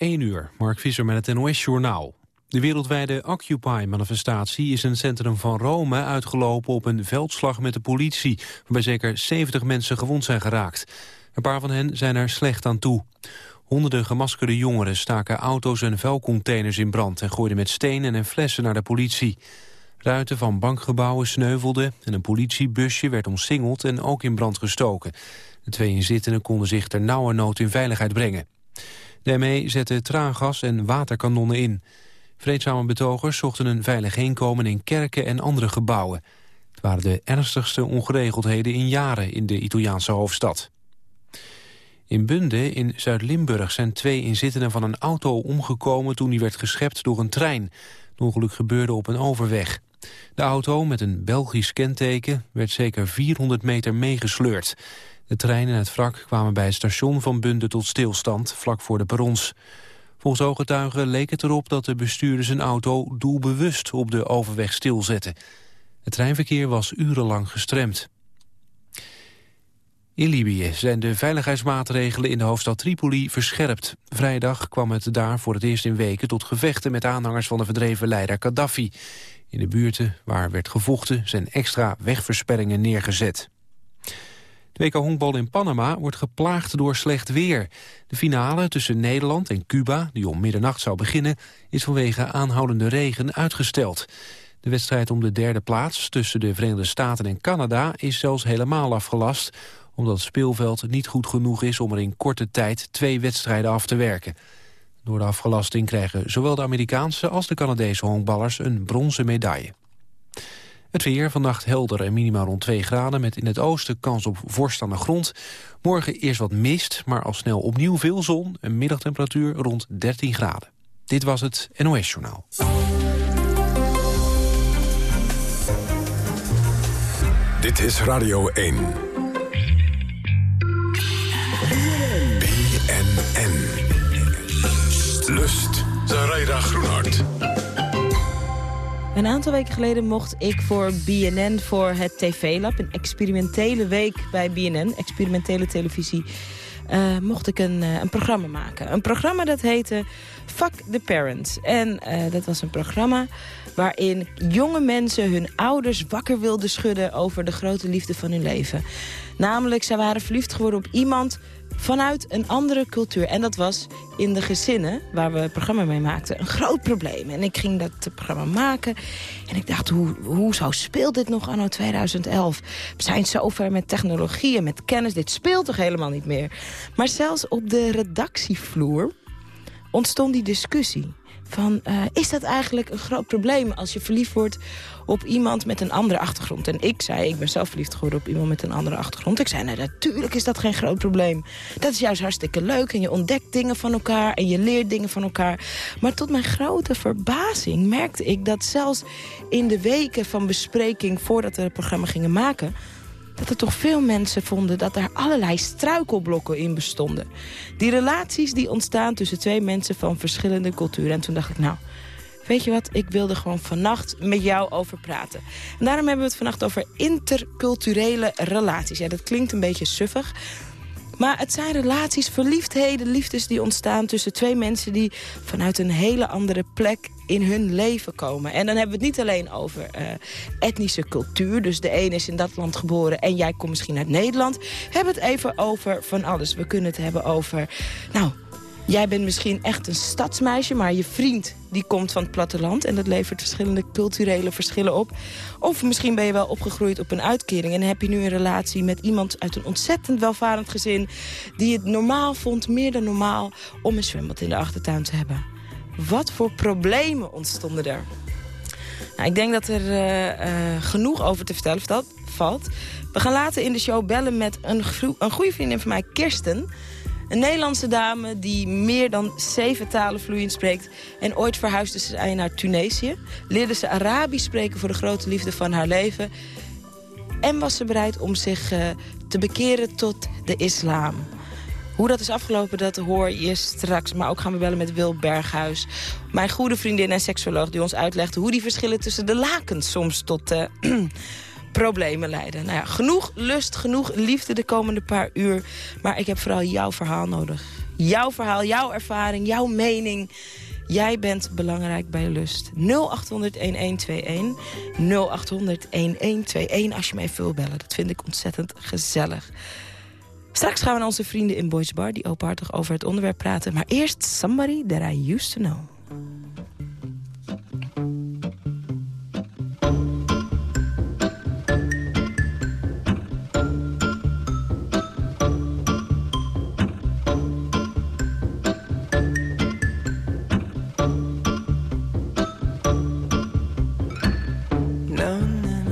1 uur, Mark Visser met het NOS-journaal. De wereldwijde Occupy-manifestatie is in het centrum van Rome uitgelopen op een veldslag met de politie, waarbij zeker 70 mensen gewond zijn geraakt. Een paar van hen zijn er slecht aan toe. Honderden gemaskerde jongeren staken auto's en vuilcontainers in brand... en gooiden met stenen en flessen naar de politie. Ruiten van bankgebouwen sneuvelden en een politiebusje werd omsingeld en ook in brand gestoken. De twee inzittenden konden zich ter nauwe nood in veiligheid brengen. Daarmee zetten traangas en waterkanonnen in. Vreedzame betogers zochten een veilig heenkomen in kerken en andere gebouwen. Het waren de ernstigste ongeregeldheden in jaren in de Italiaanse hoofdstad. In Bunde in Zuid-Limburg zijn twee inzittenden van een auto omgekomen toen die werd geschept door een trein. Het ongeluk gebeurde op een overweg. De auto met een Belgisch kenteken werd zeker 400 meter meegesleurd. De trein en het wrak kwamen bij het station van Bunde tot stilstand, vlak voor de perrons. Volgens ooggetuigen leek het erop dat de bestuurder zijn auto doelbewust op de overweg stilzette. Het treinverkeer was urenlang gestremd. In Libië zijn de veiligheidsmaatregelen in de hoofdstad Tripoli verscherpt. Vrijdag kwam het daar voor het eerst in weken tot gevechten met aanhangers van de verdreven leider Gaddafi. In de buurten waar werd gevochten zijn extra wegversperringen neergezet. WK honkbal in Panama wordt geplaagd door slecht weer. De finale tussen Nederland en Cuba, die om middernacht zou beginnen... is vanwege aanhoudende regen uitgesteld. De wedstrijd om de derde plaats tussen de Verenigde Staten en Canada... is zelfs helemaal afgelast, omdat het speelveld niet goed genoeg is... om er in korte tijd twee wedstrijden af te werken. Door de afgelasting krijgen zowel de Amerikaanse als de Canadese honkballers een bronzen medaille. Het weer, vannacht helder en minimaal rond 2 graden... met in het oosten kans op vorst aan de grond. Morgen eerst wat mist, maar al snel opnieuw veel zon... een middagtemperatuur rond 13 graden. Dit was het NOS Journaal. Dit is Radio 1. BNN. Lust. Zaraida Groenhart. Een aantal weken geleden mocht ik voor BNN voor het TV-lab... een experimentele week bij BNN, experimentele televisie... Uh, mocht ik een, uh, een, programma maken. Een programma dat heette Fuck the Parents. En uh, dat was een programma waarin jonge mensen hun ouders wakker wilden schudden... over de grote liefde van hun leven. Namelijk, zij waren verliefd geworden op iemand vanuit een andere cultuur. En dat was in de gezinnen waar we het programma mee maakten een groot probleem. En ik ging dat programma maken en ik dacht, hoe, hoe zo speelt dit nog anno 2011? We zijn zo ver met technologie en met kennis, dit speelt toch helemaal niet meer? Maar zelfs op de redactievloer ontstond die discussie. Van, uh, is dat eigenlijk een groot probleem als je verliefd wordt op iemand met een andere achtergrond? En ik zei, ik ben zelf verliefd geworden op iemand met een andere achtergrond. Ik zei, nou, natuurlijk is dat geen groot probleem. Dat is juist hartstikke leuk en je ontdekt dingen van elkaar en je leert dingen van elkaar. Maar tot mijn grote verbazing merkte ik dat zelfs in de weken van bespreking voordat we het programma gingen maken dat er toch veel mensen vonden dat er allerlei struikelblokken in bestonden. Die relaties die ontstaan tussen twee mensen van verschillende culturen. En toen dacht ik, nou, weet je wat, ik wilde gewoon vannacht met jou over praten. En daarom hebben we het vannacht over interculturele relaties. Ja, dat klinkt een beetje suffig. Maar het zijn relaties, verliefdheden, liefdes die ontstaan tussen twee mensen... die vanuit een hele andere plek in hun leven komen. En dan hebben we het niet alleen over uh, etnische cultuur. Dus de een is in dat land geboren en jij komt misschien uit Nederland. Hebben het even over van alles. We kunnen het hebben over... Nou, Jij bent misschien echt een stadsmeisje, maar je vriend die komt van het platteland... en dat levert verschillende culturele verschillen op. Of misschien ben je wel opgegroeid op een uitkering... en heb je nu een relatie met iemand uit een ontzettend welvarend gezin... die het normaal vond, meer dan normaal, om een zwembad in de achtertuin te hebben. Wat voor problemen ontstonden er? Nou, ik denk dat er uh, uh, genoeg over te vertellen valt. We gaan later in de show bellen met een, een goede vriendin van mij, Kirsten... Een Nederlandse dame die meer dan zeven talen vloeiend spreekt. En ooit verhuisde ze naar Tunesië. Leerde ze Arabisch spreken voor de grote liefde van haar leven. En was ze bereid om zich uh, te bekeren tot de islam. Hoe dat is afgelopen, dat hoor je straks. Maar ook gaan we bellen met Wil Berghuis. Mijn goede vriendin en seksuoloog die ons uitlegt... hoe die verschillen tussen de lakens soms tot... Uh, problemen leiden. Nou ja, genoeg lust, genoeg liefde de komende paar uur. Maar ik heb vooral jouw verhaal nodig. Jouw verhaal, jouw ervaring, jouw mening. Jij bent belangrijk bij Lust. 0800-1121. 0800-1121 als je mij wil bellen. Dat vind ik ontzettend gezellig. Straks gaan we naar onze vrienden in Boys Bar... die openhartig over het onderwerp praten. Maar eerst Somebody That I Used To Know.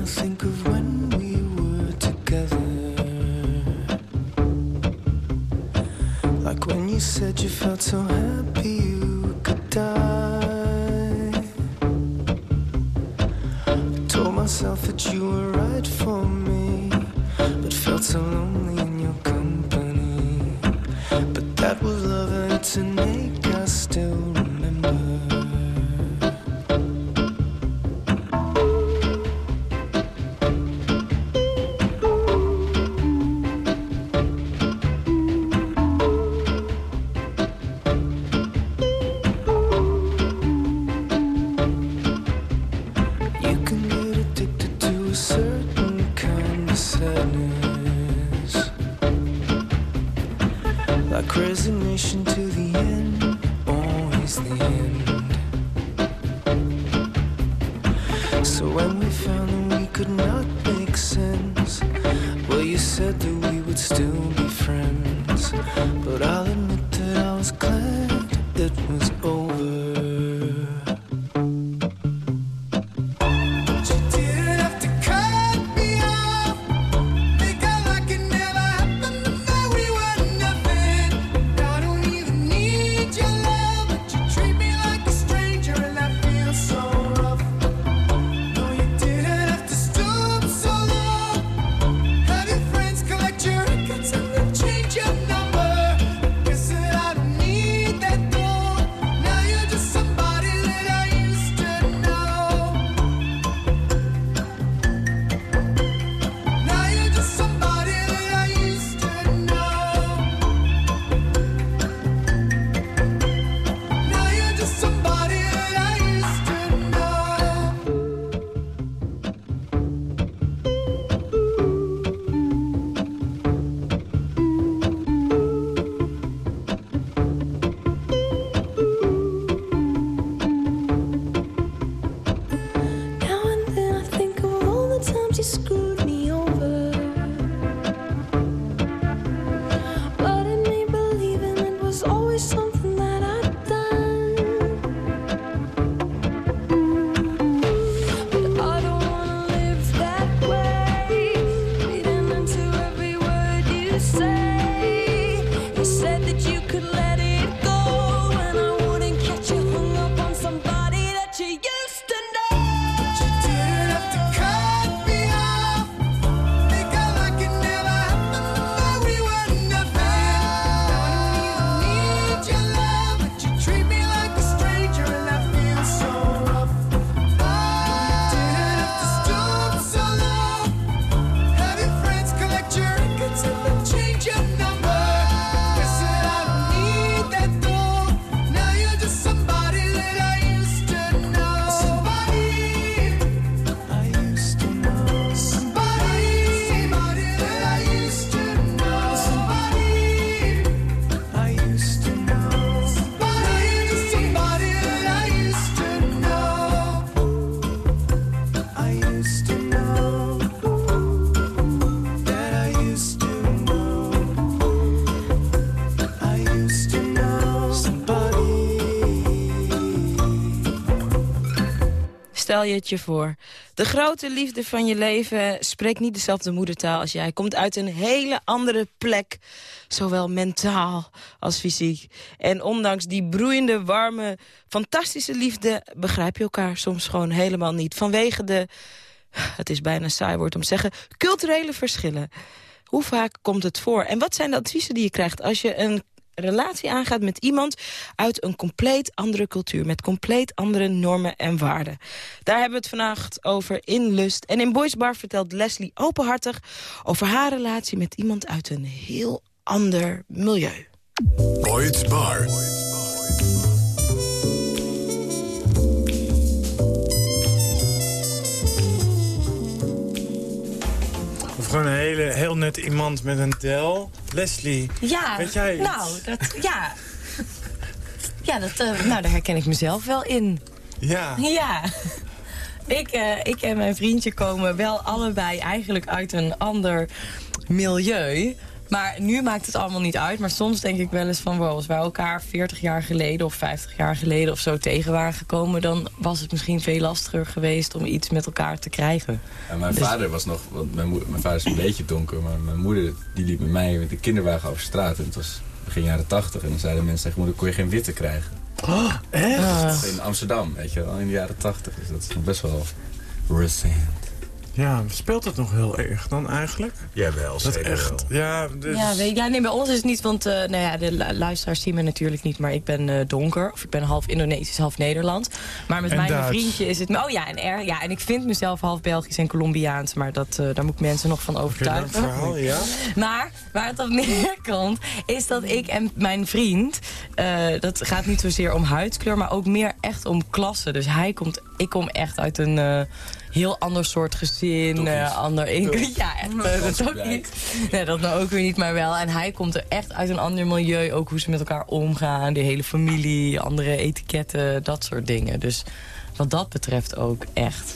think of when we were together. Like when you said you felt so happy you could die. I told myself that you were right for me, but felt so lonely. Stel je het je voor. De grote liefde van je leven spreekt niet dezelfde moedertaal als jij. Komt uit een hele andere plek, zowel mentaal als fysiek. En ondanks die broeiende, warme, fantastische liefde... begrijp je elkaar soms gewoon helemaal niet. Vanwege de, het is bijna saai woord om te zeggen, culturele verschillen. Hoe vaak komt het voor? En wat zijn de adviezen die je krijgt als je een relatie aangaat met iemand uit een compleet andere cultuur. Met compleet andere normen en waarden. Daar hebben we het vannacht over in Lust. En in Boys Bar vertelt Leslie openhartig over haar relatie met iemand uit een heel ander milieu. Boyd's Bar. Gewoon een hele, heel net iemand met een del. Leslie, Ja, weet jij iets? nou, dat, ja. Ja, dat, eh, nou, daar herken ik mezelf wel in. Ja. Ja. Ik, eh, ik en mijn vriendje komen wel allebei eigenlijk uit een ander milieu. Maar nu maakt het allemaal niet uit. Maar soms denk ik wel eens van... wow, als wij elkaar 40 jaar geleden of 50 jaar geleden of zo tegen waren gekomen... dan was het misschien veel lastiger geweest om iets met elkaar te krijgen. En mijn vader was nog, want mijn, mijn vader is een beetje donker, maar mijn moeder die liep met mij met de kinderwagen over straat. En het was begin jaren tachtig. En dan zeiden mensen tegen moeder, kon je geen witte krijgen. Echt? In Amsterdam, weet je wel, in de jaren tachtig. Dus dat is nog best wel recent. Ja, speelt het nog heel erg dan eigenlijk? Jawel, Dat zeker echt, wel. ja, dus, Ja, weet, ja, nee, bij ons is het niet, want eh, nou ja, de lu- luisteraars zien me natuurlijk niet, maar ik ben eh, donker. Of ik ben half Indonesisch, half Nederland. Maar met En mijn Duits. vriendje is het... Oh ja, en, er, ja, en ik vind mezelf half Belgisch en Colombiaans, maar dat, eh, daar moet ik mensen nog van overtuigen. verhaal, ja? Maar waar het op neerkomt, is dat ik en mijn vriend... eh, dat gaat niet zozeer om huidskleur, maar ook meer echt om klasse. Dus hij komt, ik kom echt uit een eh, heel ander soort gezin. Eh, ander inkomen. Ja, echt. eh, dat ook blij. niet. Nee, dat nou ook weer niet, maar wel. En hij komt er echt uit een ander milieu. Ook hoe ze met elkaar omgaan. Die hele familie, andere etiketten, dat soort dingen. Dus wat dat betreft ook echt.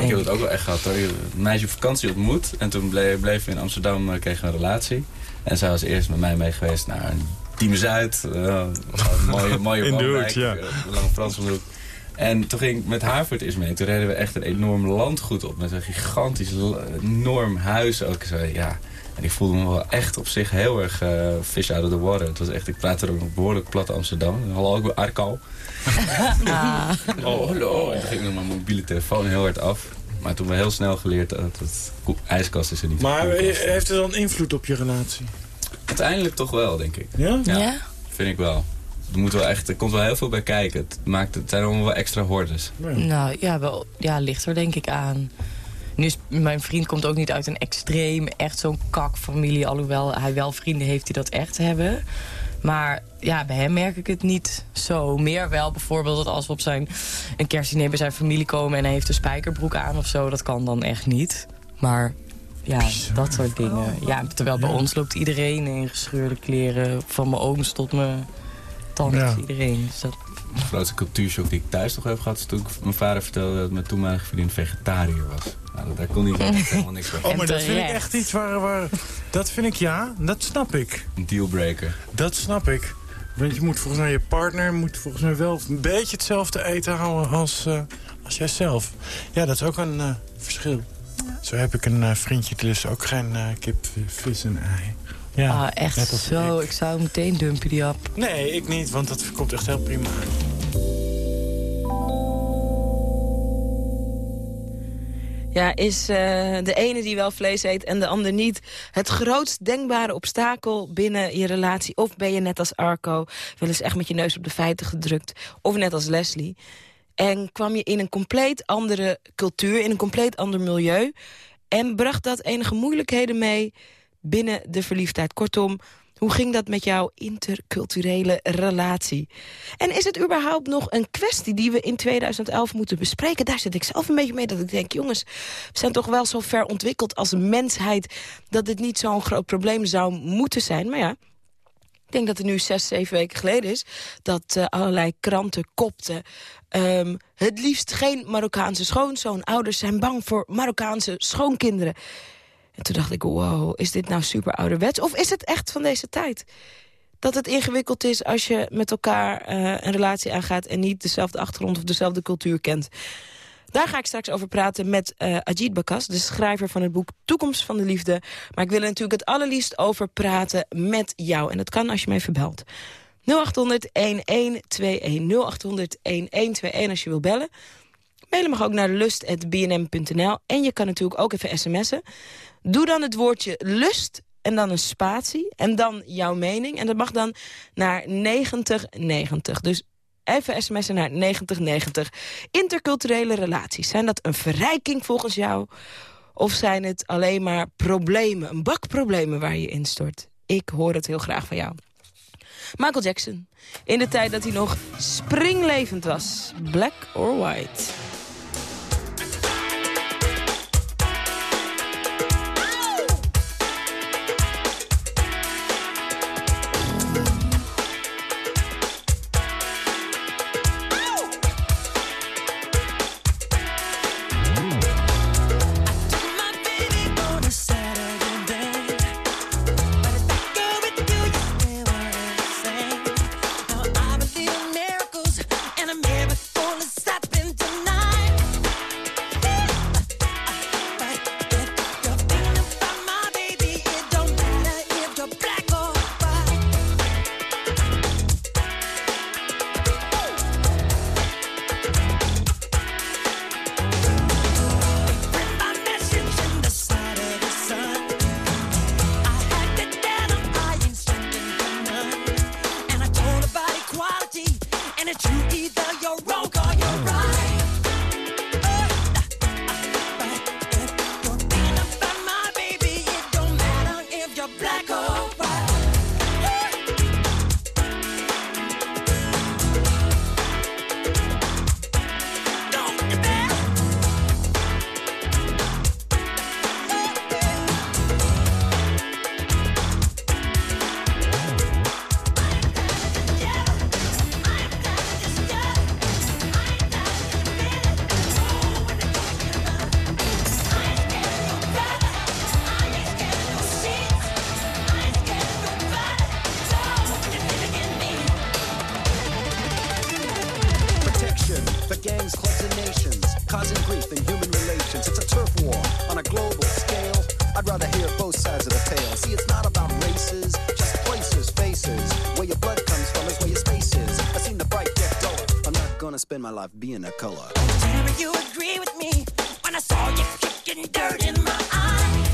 Ik heb het ook wel echt gehad hoor. Een meisje op vakantie ontmoet. En toen bleef, bleef we in Amsterdam, eh, kregen we een relatie. En zij was eerst met mij mee geweest naar Team Zuid. eh, een mooie, mooie In de ja. eh, Lange Frans hoek. En toen ging ik met haar voor het eerst mee. Toen reden we echt een enorm landgoed op. Met een gigantisch, enorm huis ook. Zo, ja. En ik voelde me wel echt op zich heel erg eh fish out of the water. Het was echt, ik praatte er ook nog behoorlijk plat Amsterdam. Hallo, ik ben Arco. Oh, hallo. En toen ging ik met mijn mobiele telefoon heel hard af. Maar toen we heel snel geleerd dat het ijskast is er niet. Maar heeft het dan invloed op je relatie? Uiteindelijk toch wel, denk ik. Ja? Ja? Ja. Vind ik wel. Er, moet wel echt, er komt wel heel veel bij kijken. Het, maakt, het zijn allemaal wel extra hordes. Nou ja, wel, ja, ligt er denk ik aan. Nu is, mijn vriend komt ook niet uit een extreem, echt zo'n kakfamilie. Alhoewel hij wel vrienden heeft die dat echt hebben. Maar ja, bij hem merk ik het niet zo. Meer wel bijvoorbeeld dat als we op zijn een kerstdiner bij zijn familie komen... en hij heeft een spijkerbroek aan of zo, dat kan dan echt niet. Maar ja, dat soort dingen. Ja, terwijl bij ons loopt iedereen in gescheurde kleren. Van mijn ooms tot mijn Ja. iedereen. Dus dat, De grootste cultuurshock die ik thuis toch heb gehad... is toen ik mijn vader vertelde dat mijn toenmalige vriendin vegetariër was. Nou, daar kon hij helemaal niks van. Oh, maar dat vind ik echt iets waar, waar... Dat vind ik, ja, dat snap ik. Een dealbreaker. Dat snap ik. Want je moet volgens mij, je partner moet volgens mij wel een beetje hetzelfde eten houden als, eh, als jijzelf. Ja, dat is ook een eh, verschil. Zo heb ik een eh, vriendje die lust ook geen kip, vis en ei. Ja, ah, echt zo. ik. Ik. zou meteen dumpen die app. Nee, ik niet, want dat komt echt heel prima. Ja, is eh, de ene die wel vlees eet en de ander niet... het grootst denkbare obstakel binnen je relatie? Of ben je net als Arco wel eens echt met je neus op de feiten gedrukt? Of net als Leslie? En kwam je in een compleet andere cultuur, in een compleet ander milieu... en bracht dat enige moeilijkheden mee binnen de verliefdheid? Kortom, hoe ging dat met jouw interculturele relatie? En is het überhaupt nog een kwestie die we in 2011 moeten bespreken? Daar zit ik zelf een beetje mee dat ik denk... jongens, we zijn toch wel zo ver ontwikkeld als mensheid... dat dit niet zo'n groot probleem zou moeten zijn. Maar ja, ik denk dat het nu zes, zeven weken geleden is... dat eh, allerlei kranten kopten... ehm, het liefst geen Marokkaanse schoonzoon. Ouders zijn bang voor Marokkaanse schoonkinderen. En toen dacht ik, wow, is dit nou super ouderwets? Of is het echt van deze tijd? Dat het ingewikkeld is als je met elkaar eh, een relatie aangaat... en niet dezelfde achtergrond of dezelfde cultuur kent. Daar ga ik straks over praten met eh Ajit Bakas, de schrijver van het boek Toekomst van de Liefde. Maar ik wil er natuurlijk het allerliefst over praten met jou. En dat kan als je me even belt. 0800 1121 0800 als je wil bellen. Mailen mag ook naar lust.bnm.nl. En je kan natuurlijk ook even sms'en. Doe dan het woordje lust en dan een spatie. En dan jouw mening. En dat mag dan naar 9090. Dus even sms'en naar 9090. Interculturele relaties. Zijn dat een verrijking volgens jou? Of zijn het alleen maar problemen, een bak problemen waar je instort? Ik hoor het heel graag van jou. Michael Jackson. In de tijd dat hij nog springlevend was. Black or white. I'd rather hear both sides of the tale. See, it's not about races, just places, faces. Where your blood comes from is where your space is. I seen the bright get duller. I'm not gonna spend my life being a color. Jerry, you agree with me when I saw you kicking dirt in my eye.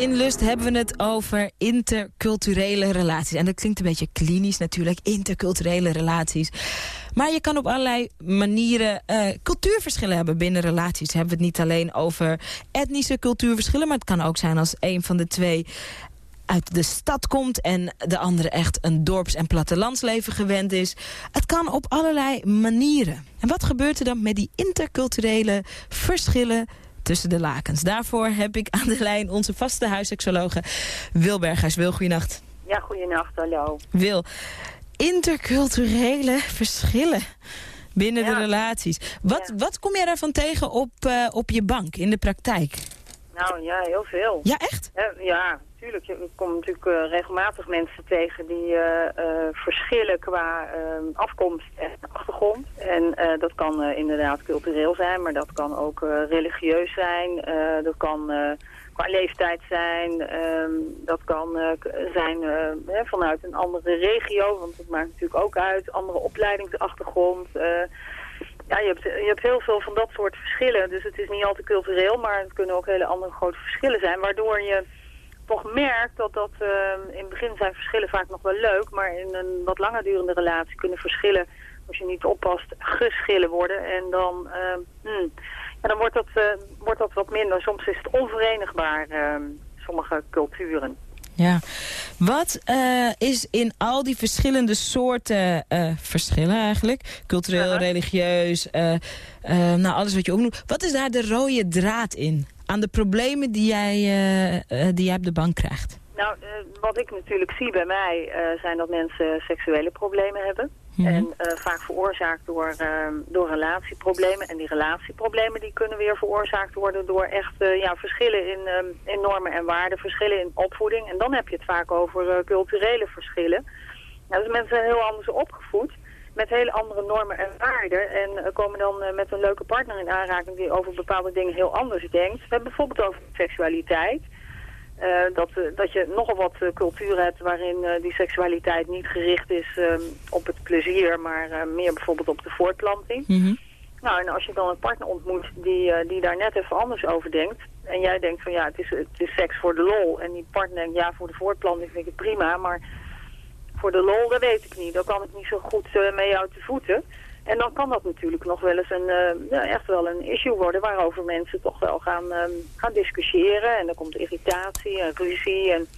in Lust hebben we het over interculturele relaties. En dat klinkt een beetje klinisch natuurlijk, interculturele relaties. Maar je kan op allerlei manieren uh, cultuurverschillen hebben binnen relaties. Hebben we het niet alleen over etnische cultuurverschillen... maar het kan ook zijn als een van de twee uit de stad komt... en de andere echt een dorps- en plattelandsleven gewend is. Het kan op allerlei manieren. En wat gebeurt er dan met die interculturele verschillen tussen de lakens. Daarvoor heb ik aan de lijn onze vaste huisseksologe Wil Berghuis. Wil, goeienacht. Ja, goeienacht, hallo. Wil, interculturele verschillen binnen de relaties. Wat, wat kom jij daarvan tegen op, uh, op je bank, in de praktijk? Nou ja, heel veel. Ja, echt? ja, Je komt natuurlijk uh, regelmatig mensen tegen die uh, verschillen qua ehm, afkomst en achtergrond. En dat kan inderdaad cultureel zijn, maar dat kan ook religieus zijn. dat kan qua leeftijd zijn. Ehm, dat kan zijn vanuit een andere regio, want dat maakt natuurlijk ook uit. Andere opleidingsachtergrond ja, je hebt, je hebt heel veel van dat soort verschillen. Dus het is niet altijd cultureel, maar het kunnen ook hele andere grote verschillen zijn. Waardoor je toch merkt dat dat... Uh, in het begin zijn verschillen vaak nog wel leuk, maar in een wat langer durende relatie kunnen verschillen, als je niet oppast, geschillen worden. En dan, uh, hmm, ja, dan wordt, dat, uh, wordt dat wat minder. Soms is het onverenigbaar, ehm, sommige culturen. Ja. Wat uh, is in al die verschillende soorten uh, verschillen eigenlijk, cultureel, religieus, nou alles wat je opnoemt, wat is daar de rode draad in? Aan de problemen die jij, eh, eh, die jij op de bank krijgt? Nou, eh, wat ik natuurlijk zie bij mij zijn dat mensen seksuele problemen hebben. Mhm. En vaak veroorzaakt door, ehm, door relatieproblemen. En die relatieproblemen die kunnen weer veroorzaakt worden door echt ja, verschillen in, ehm, in normen en waarden, verschillen in opvoeding. En dan heb je het vaak over culturele verschillen. Nou, dus mensen zijn heel anders opgevoed met hele andere normen en waarden. En eh, komen dan eh, met een leuke partner in aanraking die over bepaalde dingen heel anders denkt. We hebben bijvoorbeeld over seksualiteit. Eh, dat, dat je nogal wat eh, culturen hebt waarin die seksualiteit niet gericht is ehm, op het plezier, maar meer bijvoorbeeld op de voortplanting. Mhm. Nou, en als je dan een partner ontmoet die, die daar net even anders over denkt, en jij denkt van ja, het is, het is seks voor de lol, en die partner denkt ja, voor de voortplanting vind ik het prima, maar voor de lol, dat weet ik niet. Dan kan ik niet zo goed mee uit de voeten. En dan kan dat natuurlijk nog wel eens een, eh, ja, echt wel een issue worden waarover mensen toch wel gaan, ehm, gaan discussiëren. En dan komt irritatie en ruzie en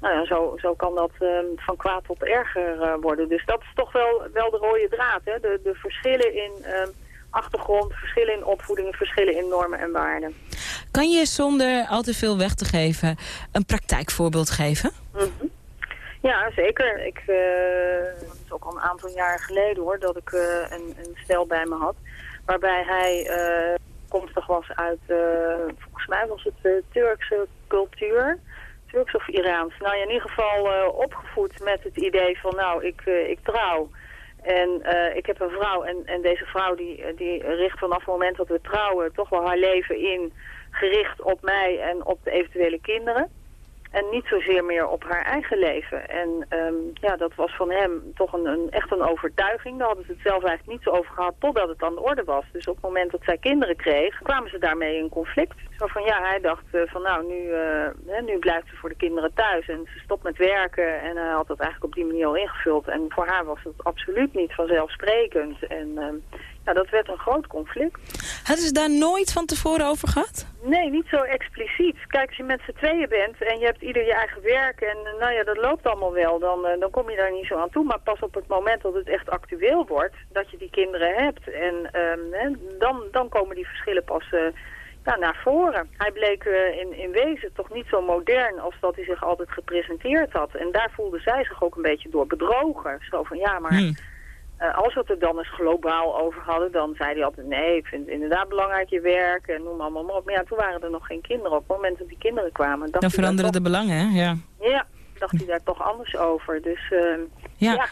nou ja, zo, zo kan dat ehm, van kwaad tot erger eh, worden. Dus dat is toch wel, wel de rode draad. Hè? De, de verschillen in ehm, achtergrond, verschillen in opvoeding, verschillen in normen en waarden. Kan je zonder al te veel weg te geven een praktijkvoorbeeld geven? Mhm. Ja, zeker. Ik, eh, het is ook al een aantal jaar geleden hoor, dat ik eh, een, een stel bij me had. Waarbij hij eh komstig was uit, volgens mij was het Turkse cultuur. Turks of Iraans. Nou ja, in ieder geval opgevoed met het idee van nou, ik, ik trouw. En ik heb een vrouw en, en deze vrouw die, die richt vanaf het moment dat we trouwen toch wel haar leven in gericht op mij en op de eventuele kinderen. En niet zozeer meer op haar eigen leven. En ehm, ja, dat was van hem toch een, een, echt een overtuiging. Daar hadden ze het zelf eigenlijk niet zo over gehad totdat het aan de orde was. Dus op het moment dat zij kinderen kreeg, kwamen ze daarmee in conflict. Zo van ja, hij dacht eh, van nou, nu, eh, hè, nu blijft ze voor de kinderen thuis. En ze stopt met werken. En hij had dat eigenlijk op die manier al ingevuld. En voor haar was het absoluut niet vanzelfsprekend. En ehm, ja, dat werd een groot conflict. Hadden ze daar nooit van tevoren over gehad? Nee, niet zo expliciet. Kijk, als je met z'n tweeën bent en je hebt ieder je eigen werk en eh, nou ja, dat loopt allemaal wel, dan, eh, dan kom je daar niet zo aan toe. Maar pas op het moment dat het echt actueel wordt, dat je die kinderen hebt, en ehm, dan, dan komen die verschillen pas eh, ja, naar voren. Hij bleek eh, in, in wezen toch niet zo modern als dat hij zich altijd gepresenteerd had. En daar voelde zij zich ook een beetje door bedrogen. Zo van, ja, maar... Hm. Eh, als we het er dan eens globaal over hadden, dan zei hij altijd... nee, ik vind het inderdaad belangrijk je werk en noem allemaal maar op. Maar ja, toen waren er nog geen kinderen. Op het moment dat die kinderen kwamen... dacht Dan veranderen de belangen, hè? Ja. Ja, dacht hij daar toch anders over. Dus eh, Ja. ja.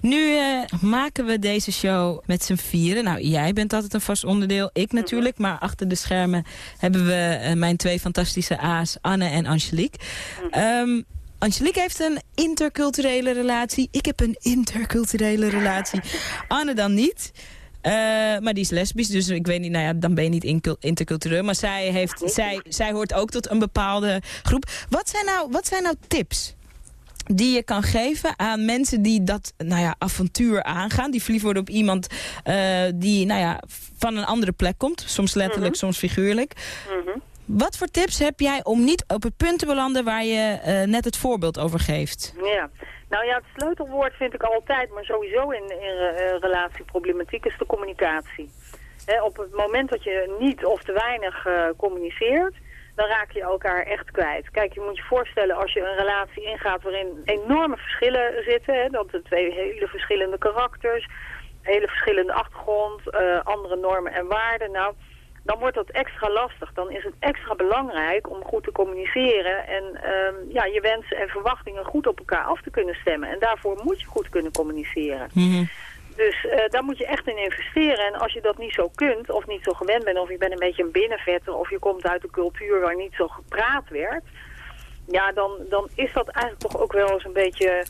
Nu eh, maken we deze show met z'n vieren. Nou, jij bent altijd een vast onderdeel, ik natuurlijk. Maar achter de schermen hebben we eh, mijn twee fantastische A's, Anne en Angelique. Ehm, Angelique heeft een interculturele relatie. Ik heb een interculturele relatie. Anne dan niet. Eh, maar die is lesbisch, dus ik weet niet, nou ja, dan ben je niet intercultureel. Maar zij, heeft, zij, zij hoort ook tot een bepaalde groep. Wat zijn nou, wat zijn nou tips die je kan geven aan mensen die dat nou ja, avontuur aangaan. Die verliefd worden op iemand eh, die nou ja, van een andere plek komt. Soms letterlijk, soms figuurlijk. Mhm. Wat voor tips heb jij om niet op het punt te belanden waar je eh, net het voorbeeld over geeft? Ja, nou ja, het sleutelwoord vind ik altijd, maar sowieso in, in eh, relatieproblematiek is de communicatie. Op het moment dat je niet of te weinig communiceert, dan raak je elkaar echt kwijt. Kijk, je moet je voorstellen als je een relatie ingaat waarin enorme verschillen zitten, hè, dat de twee hele verschillende karakters, hele verschillende achtergrond, eh, andere normen en waarden, nou dan wordt dat extra lastig. Dan is het extra belangrijk om goed te communiceren en ehm, ja, je wensen en verwachtingen goed op elkaar af te kunnen stemmen. En daarvoor moet je goed kunnen communiceren. Dus eh, daar moet je echt in investeren. En als je dat niet zo kunt, of niet zo gewend bent, of je bent een beetje een binnenvetter, of je komt uit een cultuur waar niet zo gepraat werd, ja, dan, dan is dat eigenlijk toch ook wel eens een beetje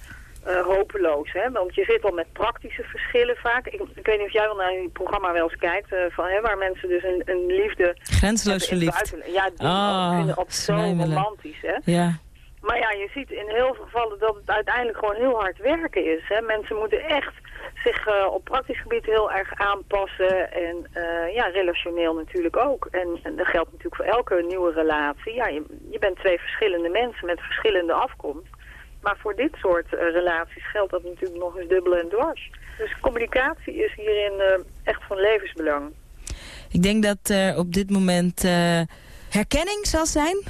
eh, hopeloos. Hè? Want je zit al met praktische verschillen vaak. Ik, ik weet niet of jij wel naar het programma wel eens kijkt, eh, van, hè, waar mensen dus een, een liefde... Grenzeloos verliefd. buiten- Ja, die Ah, vinden dat zo romantisch, hè. Ja. Maar ja, je ziet in heel veel gevallen dat het uiteindelijk gewoon heel hard werken is. Hè? Mensen moeten echt zich eh, op praktisch gebied heel erg aanpassen. En eh, ja, relationeel natuurlijk ook. En, en dat geldt natuurlijk voor elke nieuwe relatie. Ja, je, bent twee verschillende mensen met verschillende afkomst. Maar voor dit soort eh, relaties geldt dat natuurlijk nog eens dubbel en dwars. Dus communicatie is hierin echt van levensbelang. Ik denk dat er op dit moment herkenning zal zijn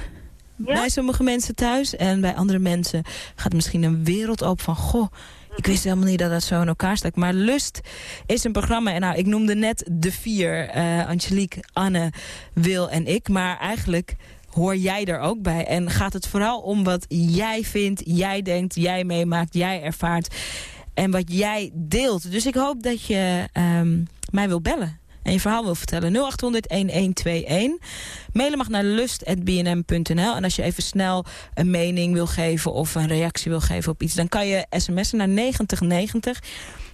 bij sommige mensen thuis. En bij andere mensen gaat misschien een wereld open van... goh, ik wist helemaal niet dat dat zo in elkaar stak. Maar Lust is een programma. En nou, ik noemde net de vier. eh, Angelique, Anne, Wil en ik. Maar eigenlijk hoor jij er ook bij. En gaat het vooral om wat jij vindt, jij denkt, jij meemaakt, jij ervaart. En wat jij deelt. Dus ik hoop dat je ehm, mij wil bellen. En je verhaal wil vertellen. 0800-1121. Mailen mag naar lust.bnm.nl. En als je even snel een mening wil geven of een reactie wil geven op iets... dan kan je sms'en naar 9090.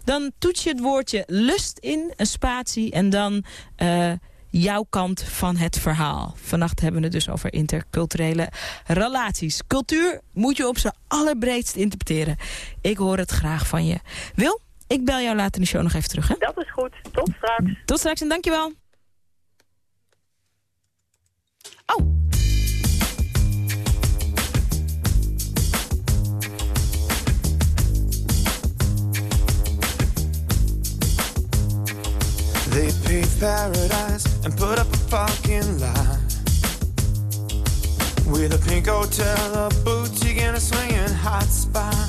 Dan toets je het woordje lust in, een spatie... en dan eh, jouw kant van het verhaal. Vannacht hebben we het dus over interculturele relaties. Cultuur moet je op zijn allerbreedst interpreteren. Ik hoor het graag van je. Wil, ik bel jou later in de show nog even terug, hè? Dat is goed. Tot straks. Tot straks en dankjewel. Oh. They paved paradise and put up a parking lot with a pink hotel, a boutique, and a swinging hot spot.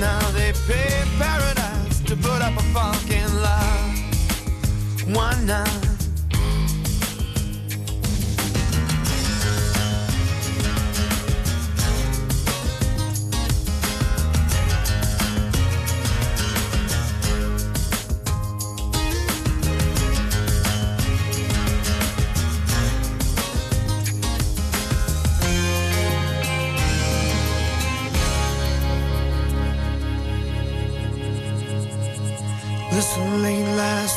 Now they pay paradise to put up a fucking lot. Why not?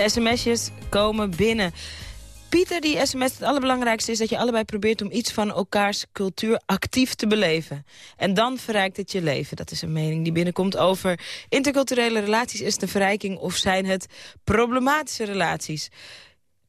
De sms'jes komen binnen. Pieter, die sms, het allerbelangrijkste is dat je allebei probeert om iets van elkaars cultuur actief te beleven. En dan verrijkt het je leven. Dat is een mening die binnenkomt over interculturele relaties. Is het een verrijking of zijn het problematische relaties?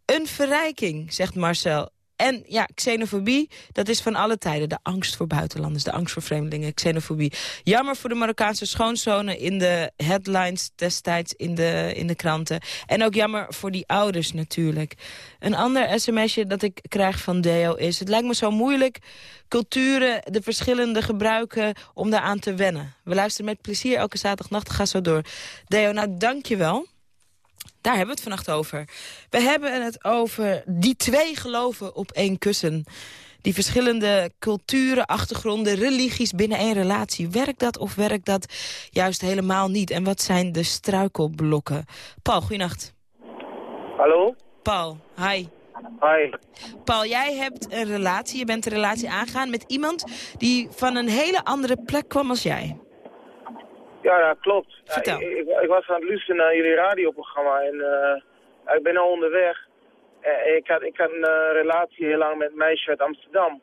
Een verrijking, zegt Marcel. En ja, xenofobie, dat is van alle tijden. De angst voor buitenlanders, de angst voor vreemdelingen, xenofobie. Jammer voor de Marokkaanse schoonzonen in de headlines destijds in de, in de kranten. En ook jammer voor die ouders natuurlijk. Een ander sms'je dat ik krijg van Deo is... het lijkt me zo moeilijk culturen, de verschillende gebruiken... om daaraan te wennen. We luisteren met plezier elke zaterdagnacht. Ga zo door. Deo, nou dank je wel. Daar hebben we het vannacht over. We hebben het over die twee geloven op één kussen. Die verschillende culturen, achtergronden, religies binnen één relatie. Werkt dat of werkt dat juist helemaal niet? En wat zijn de struikelblokken? Paul, goeienacht. Hallo? Paul, hi. Hi. Paul, jij hebt een relatie, je bent een relatie aangegaan met iemand die van een hele andere plek kwam als jij. Ja, dat klopt. Ja, ik, ik, ik was aan het luisteren naar jullie radioprogramma en eh, ik ben al onderweg. Eh, ik, had, ik had een eh, relatie heel lang met een meisje uit Amsterdam.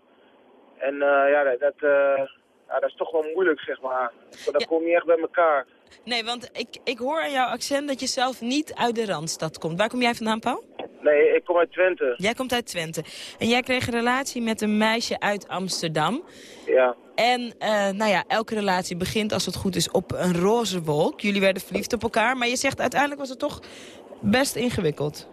En ja, dat, dat, eh, ja, dat is toch wel moeilijk, zeg maar. Dat komt niet echt bij elkaar. Nee, want ik, ik hoor aan jouw accent dat je zelf niet uit de Randstad komt. Waar kom jij vandaan, Paul? Nee, ik kom uit Twente. Jij komt uit Twente. En jij kreeg een relatie met een meisje uit Amsterdam. Ja. En eh, nou ja, elke relatie begint als het goed is op een roze wolk. Jullie werden verliefd op elkaar. Maar je zegt uiteindelijk was het toch best ingewikkeld.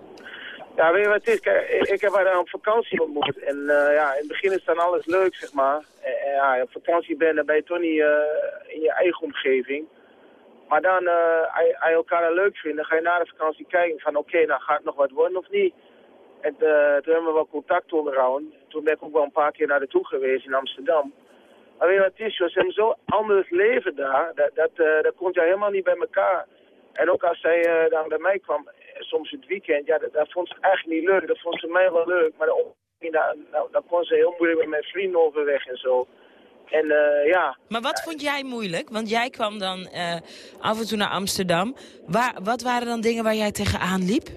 Ja, weet je wat het is? Kijk, ik, heb haar op vakantie ontmoet. En eh, ja, in het begin is dan alles leuk, zeg maar. En, en ja, op vakantie bent, dan ben je toch niet eh, in je eigen omgeving. Maar dan, eh, als je- je elkaar dan leuk vindt, dan ga je na de vakantie kijken van... Oké, nou gaat het nog wat worden of niet? En eh, toen hebben we wel contact onderhouden. Toen ben ik ook wel een paar keer naar de toe geweest in Amsterdam. Maar weet je wat het is, joh? Ze hebben zo'n anders leven daar. Dat, dat, eh, dat komt ja helemaal niet bij elkaar. En ook als zij eh, dan bij mij kwam, eh, soms het weekend, ja, dat, dat vond ze eigenlijk niet leuk. Dat vond ze mij wel leuk. Maar dan, daar, nou, daar kon ze heel moeilijk met mijn vrienden overweg en zo. En eh, ja, Maar wat vond jij moeilijk? Want jij kwam dan eh, af en toe naar Amsterdam. Waar, wat waren dan dingen waar jij tegenaan liep?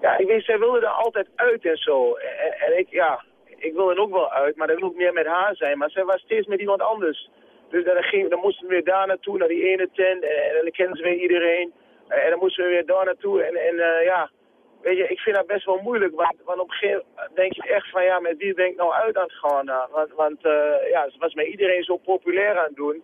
ja, ik weet, zij wilde er altijd uit en zo. En, en ik, ja, ik wilde er ook wel uit, maar dan wil ik meer met haar zijn. Maar zij was steeds met iemand anders. Dus dan, ging, dan moesten we weer daar naartoe, naar die ene tent. En, en dan kenden ze weer iedereen. En, dan moesten we weer daar naartoe. En, en eh, ja, weet je, ik vind dat best wel moeilijk. Want, want op een gegeven moment denk je echt van, ja, met wie ben ik nou uit aan het gaan? Want want eh, ja, ze was met iedereen zo populair aan het doen.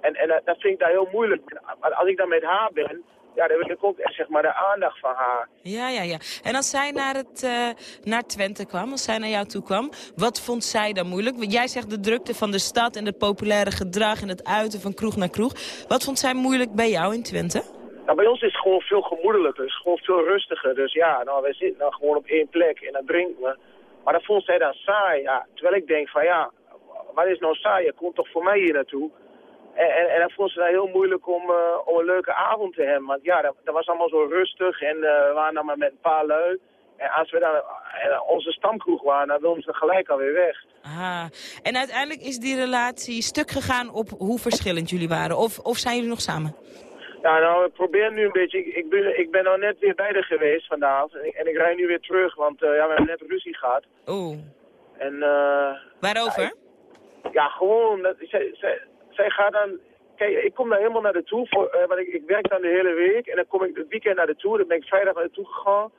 En, en dat- dat vind ik daar heel moeilijk. Maar als ik dan met haar ben, ja, dan wil ik ook echt zeg maar de aandacht van haar. Ja, ja, ja. En als zij naar, het, eh, naar Twente kwam, als zij naar jou toe kwam, wat vond zij dan moeilijk? Want jij zegt de drukte van de stad en het populaire gedrag en het uiten van kroeg naar kroeg. Wat vond zij moeilijk bij jou in Twente? Nou, bij ons is het gewoon veel gemoedelijker. Is gewoon veel rustiger. Dus ja, nou, wij zitten dan gewoon op één plek en dan drinken we. Maar dat vond zij dan saai. Ja. Terwijl ik denk van ja, wat is nou saai? Je komt toch voor mij hier naartoe? En, en, en dat vond ze dan heel moeilijk om, eh, om een leuke avond te hebben. Want ja, dat, dat was allemaal zo rustig en eh, we waren dan maar met een paar lui. En als we dan eh, onze stamkroeg waren, dan wilden ze gelijk alweer weg. Ah. En uiteindelijk is die relatie stuk gegaan op hoe verschillend jullie waren. Of, of zijn jullie nog samen? Ja, nou, ik probeer nu een beetje. Ik, ik, ben, ik ben nou net weer bij haar geweest vandaag. En ik, en ik rij nu weer terug, want eh, ja, we hebben net ruzie gehad. Oeh. En eh Waarover? ja, gewoon. Dat, zij, zij, zij gaat dan... Kijk, ik kom daar helemaal naar de toe. Voor, eh, want ik, ik werk dan de hele week. En dan kom ik het weekend naar de toe. Dan ben ik vrijdag naar de toe gegaan.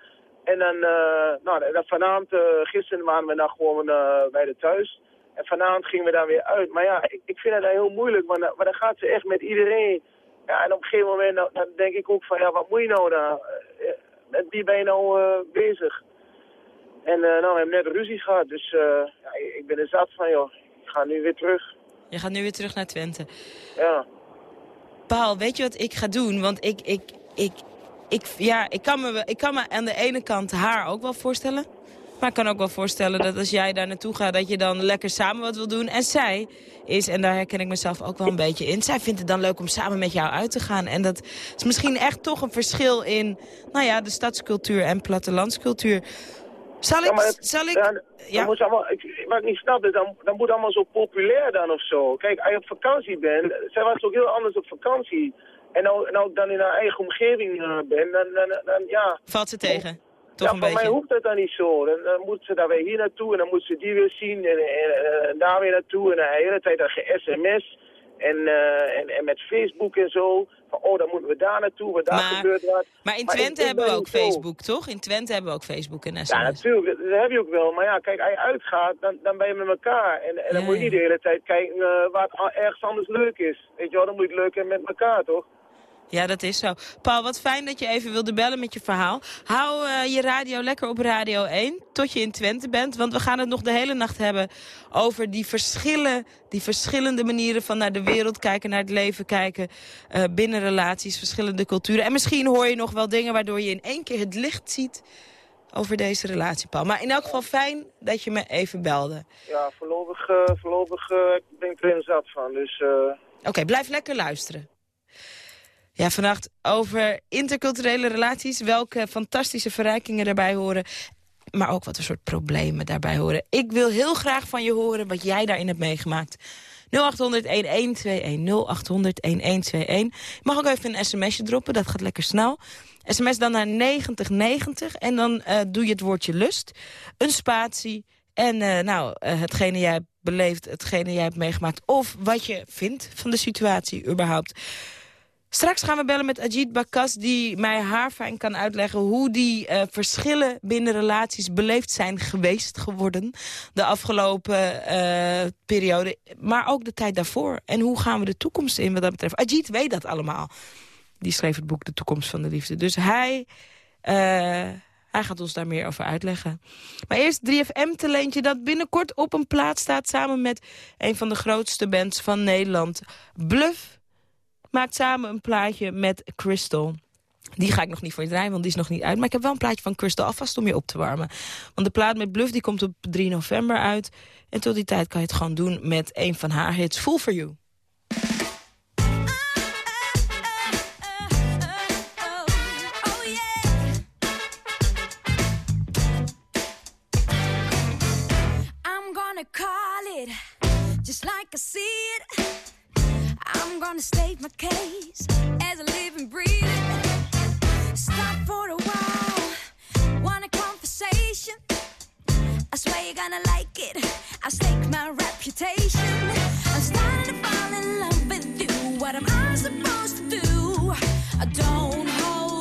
En dan, eh, nou, dan vanavond, gisteren waren we dan gewoon bij de thuis. En vanavond gingen we daar weer uit. Maar ja, ik, ik vind het dan heel moeilijk. Want, dan- maar dan gaat ze echt met iedereen. Ja, en op een gegeven moment dan denk ik ook van, ja, wat moet je nou daar? Eh, eh, Met wie ben je nou eh, bezig? En nou, we hebben net ruzie gehad. Dus ja, ik ben er zat van, joh. Ik ga nu weer terug. Je gaat nu weer terug naar Twente. Ja. Paul, weet je wat ik ga doen? Want ik, ik, ik, ik, ja, ik, kan me, ik kan me aan de ene kant haar ook wel voorstellen. Maar ik kan ook wel voorstellen dat als jij daar naartoe gaat... dat je dan lekker samen wat wil doen. En zij is, en daar herken ik mezelf ook wel een beetje in... zij vindt het dan leuk om samen met jou uit te gaan. En dat is misschien echt toch een verschil in... nou ja, de stadscultuur en plattelandscultuur. Zal ik... Ja, maar het- zal ik ja, dan ja. moet ze allemaal, ik, wat ik niet snap dan, dan moet allemaal zo populair dan of zo. Kijk, als je op vakantie bent, zij was ook heel anders op vakantie. En nou, nou dan in haar eigen omgeving eh, ben, dan, dan, dan ja. Valt ze tegen? Toch ja, een beetje. mij hoeft dat dan niet zo. Dan, dan moet ze daar weer hier naartoe en dan moet ze die weer zien en, en, en daar weer naartoe. En de hele tijd dat ge-sms en, eh, en, en met Facebook en zo. Van, oh, dan moeten we daar naartoe, want daar Maar- gebeurt wat. Maar in Twente hebben ben we ook zo. Facebook, toch? In Twente hebben we ook Facebook en sms. Ja, natuurlijk, dat dat heb je ook wel. Maar ja, kijk, als je uitgaat, dan, dan ben je met elkaar. En, en dan Ja, moet je niet de hele tijd kijken eh, wat ergens anders leuk is. Weet je wel, dan moet je het leuk hebben met elkaar, toch? Ja, dat is zo. Paul, wat fijn dat je even wilde bellen met je verhaal. Hou eh, je radio lekker op Radio 1 tot je in Twente bent. Want we gaan het nog de hele nacht hebben over die verschillen, die verschillende manieren van naar de wereld kijken, naar het leven kijken, eh, binnen relaties, verschillende culturen. En misschien hoor je nog wel dingen waardoor je in één keer het licht ziet over deze relatie, Paul. Maar in elk geval fijn dat je me even belde. Ja, voorlopig, eh, voorlopig ben ik erin zat van. Dus Oké, blijf lekker luisteren. Ja, vannacht over interculturele relaties. Welke fantastische verrijkingen daarbij horen. Maar ook wat voor soort problemen daarbij horen. Ik wil heel graag van je horen wat jij daarin hebt meegemaakt. 0800-1121, 0800-1121. Mag ook even een sms'je droppen, dat gaat lekker snel. SMS dan naar 9090 en dan eh, doe je het woordje lust. Een spatie en eh, nou, eh, hetgene jij hebt beleefd, hetgene jij hebt meegemaakt... of wat je vindt van de situatie überhaupt. Straks gaan we bellen met Ajit Bakas, die mij haarfijn kan uitleggen... hoe die eh, verschillen binnen relaties beleefd zijn geweest geworden... de afgelopen eh, periode, maar ook de tijd daarvoor. En hoe gaan we de toekomst in wat dat betreft. Ajit weet dat allemaal. Die schreef het boek De Toekomst van de Liefde. Dus hij, eh, hij gaat ons daar meer over uitleggen. Maar eerst 3FM-talentje dat binnenkort op een plaats staat... samen met een van de grootste bands van Nederland. Bluff maakt samen een plaatje met Crystal. Die ga ik nog niet voor je draaien, want die is nog niet uit. Maar ik heb wel een plaatje van Crystal alvast om je op te warmen. Want de plaat met Bluff die komt op 3 november uit. En tot die tijd kan je het gewoon doen met een van haar hits. Full for You. I'm gonna call it just like I see it. I'm gonna state my case as a living, breathing. Stop for a while, want a conversation? I swear you're gonna like it. I stake my reputation. I'm starting to fall in love with you. What am I supposed to do? I don't hold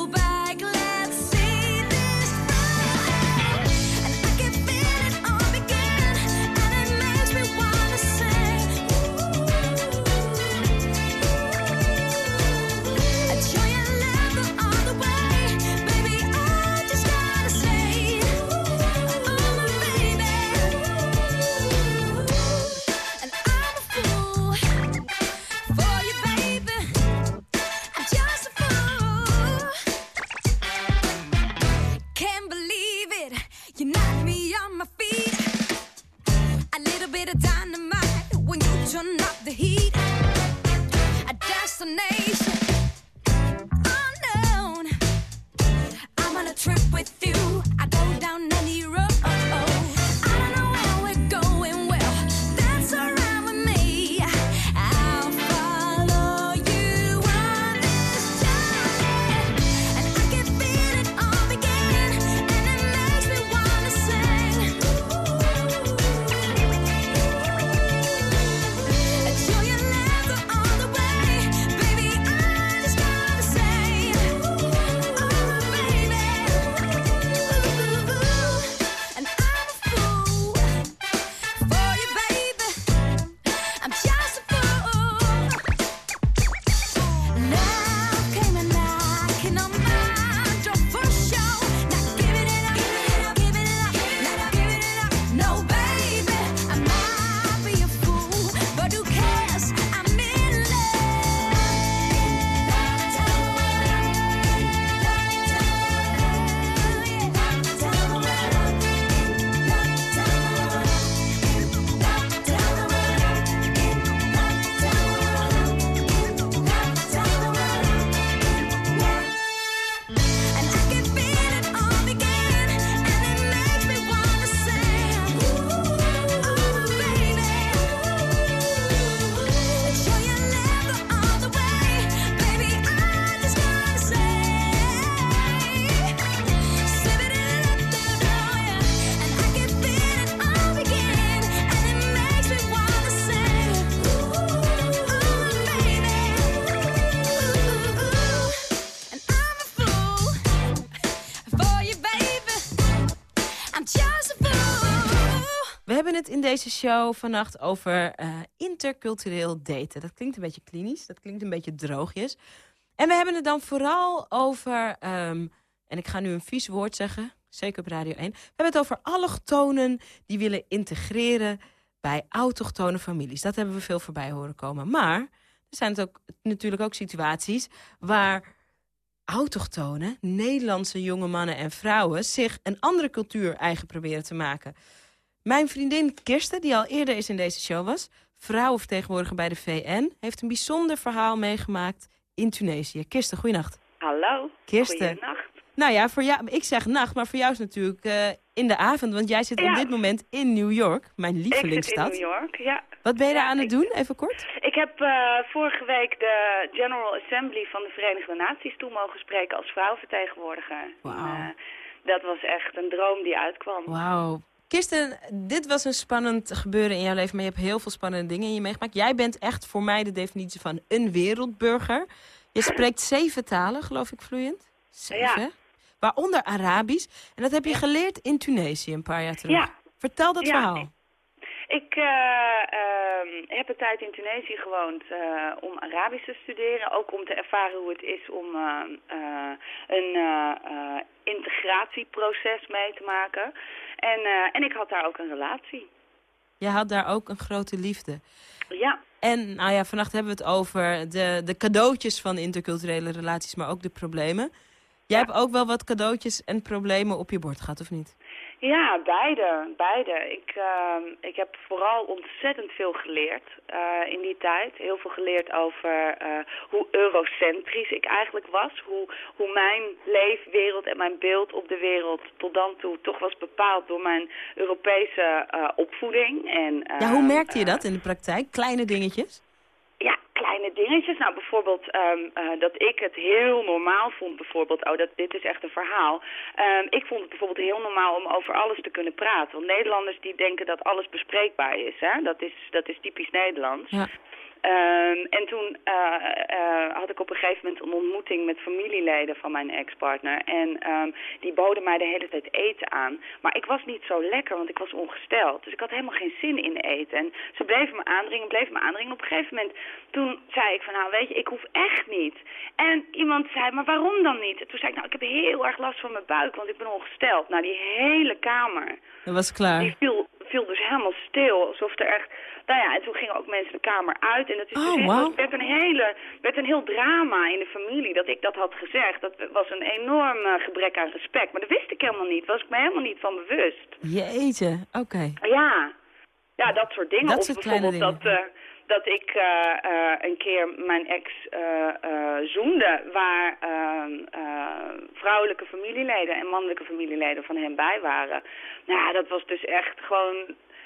deze show vannacht over eh, intercultureel daten. Dat klinkt een beetje klinisch, dat klinkt een beetje droogjes. En we hebben het dan vooral over, ehm, en ik ga nu een vies woord zeggen, zeker op Radio 1. We hebben het over allochtonen die willen integreren bij autochtone families. Dat hebben we veel voorbij horen komen. Maar er zijn ook, natuurlijk ook situaties waar autochtonen, Nederlandse jonge mannen en vrouwen... zich een andere cultuur eigen proberen te maken. Mijn vriendin Kirsten, die al eerder eens in deze show was... vrouwenvertegenwoordiger bij de VN... heeft een bijzonder verhaal meegemaakt in Tunesië. Kirsten, goeienacht. Hallo. Kirsten. Goeienacht. Nou ja, voor jou, ik zeg nacht, maar voor jou is het natuurlijk eh, in de avond. Want jij zit op dit moment in New York, mijn Ik zit in lievelingsstad. New York, ja. Wat ben je daar Ja, aan het doen, even kort? Ik heb eh, vorige week de General Assembly van de Verenigde Naties toe mogen spreken als vrouwvertegenwoordiger. Wauw. Eh, dat was echt een droom die uitkwam. Wauw. Kirsten, dit was een spannend gebeuren in jouw leven, maar je hebt heel veel spannende dingen in je meegemaakt. Jij bent echt voor mij de definitie van een wereldburger. Je spreekt zeven talen, geloof ik, vloeiend. Zeven? Ja. Waaronder Arabisch. En dat heb je geleerd in Tunesië een paar jaar terug. Ja. Vertel dat Ja. verhaal. Ik eh, ehm, heb een tijd in Tunesië gewoond eh, om Arabisch te studeren. Ook om te ervaren hoe het is om eh, eh, een integratieproces mee te maken. En, en ik had daar ook een relatie. Je had daar ook een grote liefde. Ja. En nou ja, vannacht hebben we het over de, de cadeautjes van interculturele relaties, maar ook de problemen. Jij hebt ook wel wat cadeautjes en problemen op je bord gehad, of niet? Ja, beide. beide. Ik, ehm, ik heb vooral ontzettend veel geleerd eh, in die tijd. Heel veel geleerd over eh, hoe eurocentrisch ik eigenlijk was. Hoe, hoe mijn leefwereld en mijn beeld op de wereld tot dan toe toch was bepaald door mijn Europese eh, opvoeding. En, Ja, hoe ehm, merkte je dat in de praktijk? Kleine dingetjes? Ja, kleine dingetjes. Nou, bijvoorbeeld eh, dat ik het heel normaal vond. Bijvoorbeeld, oh, dat, dit is echt een verhaal. Ehm, ik vond het bijvoorbeeld heel normaal om over alles te kunnen praten. Want Nederlanders die denken dat alles bespreekbaar is. Hè? Dat, is dat is typisch Nederlands. Ja. Ehm, en toen eh, eh, had ik op een gegeven moment een ontmoeting met familieleden van mijn ex-partner. En ehm, die boden mij de hele tijd eten aan. Maar ik was niet zo lekker, want ik was ongesteld. Dus ik had helemaal geen zin in eten. En ze bleven me aandringen, bleven me aandringen. Op een gegeven moment, toen zei ik van, nou weet je, ik hoef echt niet. En iemand zei, maar waarom dan niet? En toen zei ik, nou, ik heb heel erg last van mijn buik, want ik ben ongesteld. Nou, die hele kamer, Dat was klaar. die viel, viel dus helemaal stil. Alsof er echt... Nou ja, en toen gingen ook mensen de kamer uit. En dat is Oh, dus wauw. het werd, een hele, werd een heel drama in de familie dat ik dat had gezegd. Dat was een enorm eh, gebrek aan respect. Maar dat wist ik helemaal niet. Was ik me helemaal niet van bewust. Jeetje, oké. Ja, ja dat soort dingen. Dat of soort kleine bijvoorbeeld dat, eh, dat ik eh, een keer mijn ex eh, zoende... waar ehm, eh, vrouwelijke familieleden en mannelijke familieleden van hem bij waren. Nou, dat was dus echt gewoon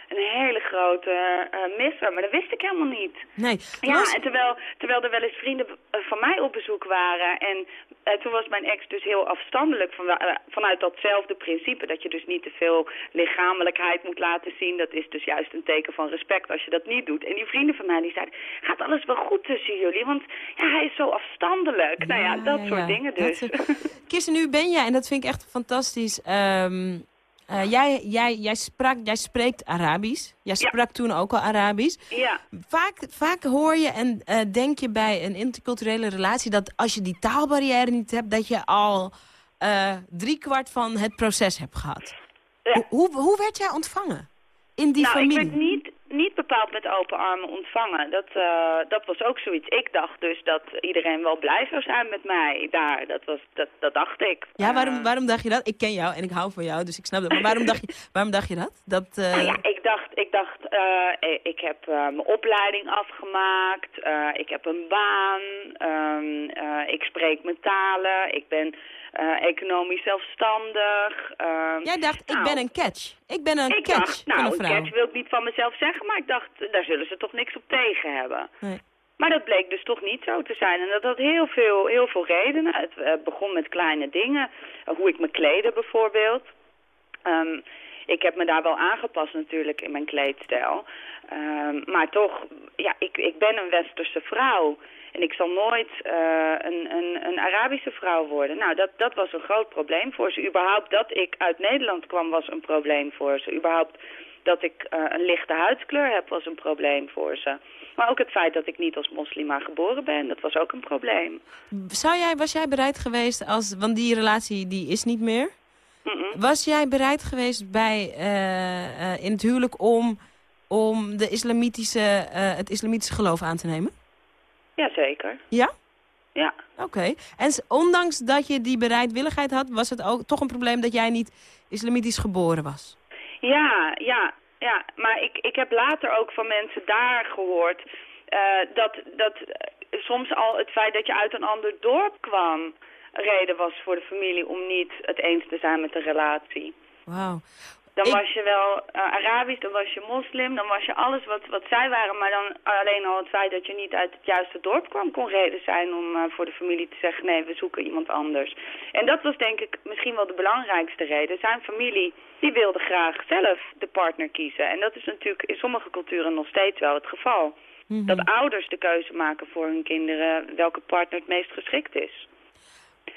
een hele grote eh misser. Maar dat wist ik helemaal niet. Nee. Ja, Was- en terwijl, terwijl er wel eens vrienden eh, van mij op bezoek waren. En eh, toen was mijn ex dus heel afstandelijk van, eh, vanuit datzelfde principe. Dat je dus niet te veel lichamelijkheid moet laten zien. Dat is dus juist een teken van respect als je dat niet doet. En die vrienden van mij die zeiden, gaat alles wel goed tussen jullie? Want ja, hij is zo afstandelijk. nou ja, dat ja, soort dingen dus. soort- Kirsten, nu ben jij, en dat vind ik echt fantastisch. ehm, eh, jij, jij, jij, sprak, jij spreekt Arabisch. Jij sprak toen ook al Arabisch. ja. Vaak, vaak hoor je en eh, denk je bij een interculturele relatie... dat als je die taalbarrière niet hebt... dat je al eh driekwart van het proces hebt gehad. Hoe, hoe, hoe werd jij ontvangen in die nou, familie? Niet, bepaald met open armen ontvangen. Dat, eh, dat was ook zoiets. Ik dacht dus dat iedereen wel blij zou zijn met mij daar. Dat, was, dat, dat dacht ik. Ja, waarom, waarom dacht je dat? Ik ken jou en ik hou van jou, dus ik snap dat. Maar waarom dacht je, waarom dacht, je dat? dat eh, Nou ja, ik dacht, ik, dacht eh, ik- heb eh, mijn opleiding afgemaakt. eh, ik heb een baan. ehm, eh, ik spreek mijn talen. Ik ben eh, economisch zelfstandig. ehm, Jij dacht, ik nou, ben een catch. Ik ben een ik catch dacht, van nou, een vrouw. catch wil ik niet van mezelf zeggen, maar ik dacht, daar zullen ze toch niks op tegen hebben. Nee. Maar dat bleek dus toch niet zo te zijn. En dat had heel veel, heel veel redenen. Het eh, begon met kleine dingen. Eh, hoe ik me kleden bijvoorbeeld. Ehm, ik heb me daar wel aangepast natuurlijk in mijn kleedstijl. Ehm, maar toch, ja, ik, ik ben een westerse vrouw. En ik zal nooit eh, een, een, een Arabische vrouw worden. Nou, dat, dat was een groot probleem voor ze. Überhaupt dat ik uit Nederland kwam was een probleem voor ze. Überhaupt dat ik eh, een lichte huidskleur heb was een probleem voor ze. Maar ook het feit dat ik niet als moslima geboren ben, dat was ook een probleem. Zou jij, was jij bereid geweest, als, want die relatie die is niet meer... Was jij bereid geweest bij, eh, in het huwelijk om, om de islamitische, het islamitische geloof aan te nemen? Jazeker. Ja? Ja. Oké. En ondanks dat je die bereidwilligheid had, was het ook toch een probleem dat jij niet islamitisch geboren was? Ja, ja, ja. Maar ik, ik heb later ook van mensen daar gehoord eh, dat, dat eh, soms al het feit dat je uit een ander dorp kwam reden was voor de familie om niet het eens te zijn met de relatie. Wauw. Dan was je wel eh, Arabisch, dan was je moslim, dan was je alles wat, wat zij waren. Maar dan alleen al het feit dat je niet uit het juiste dorp kwam kon reden zijn om eh, voor de familie te zeggen nee, we zoeken iemand anders. En dat was denk ik misschien wel de belangrijkste reden. Zijn familie, die wilde graag zelf de partner kiezen. En dat is natuurlijk in sommige culturen nog steeds wel het geval. Dat ouders de keuze maken voor hun kinderen welke partner het meest geschikt is.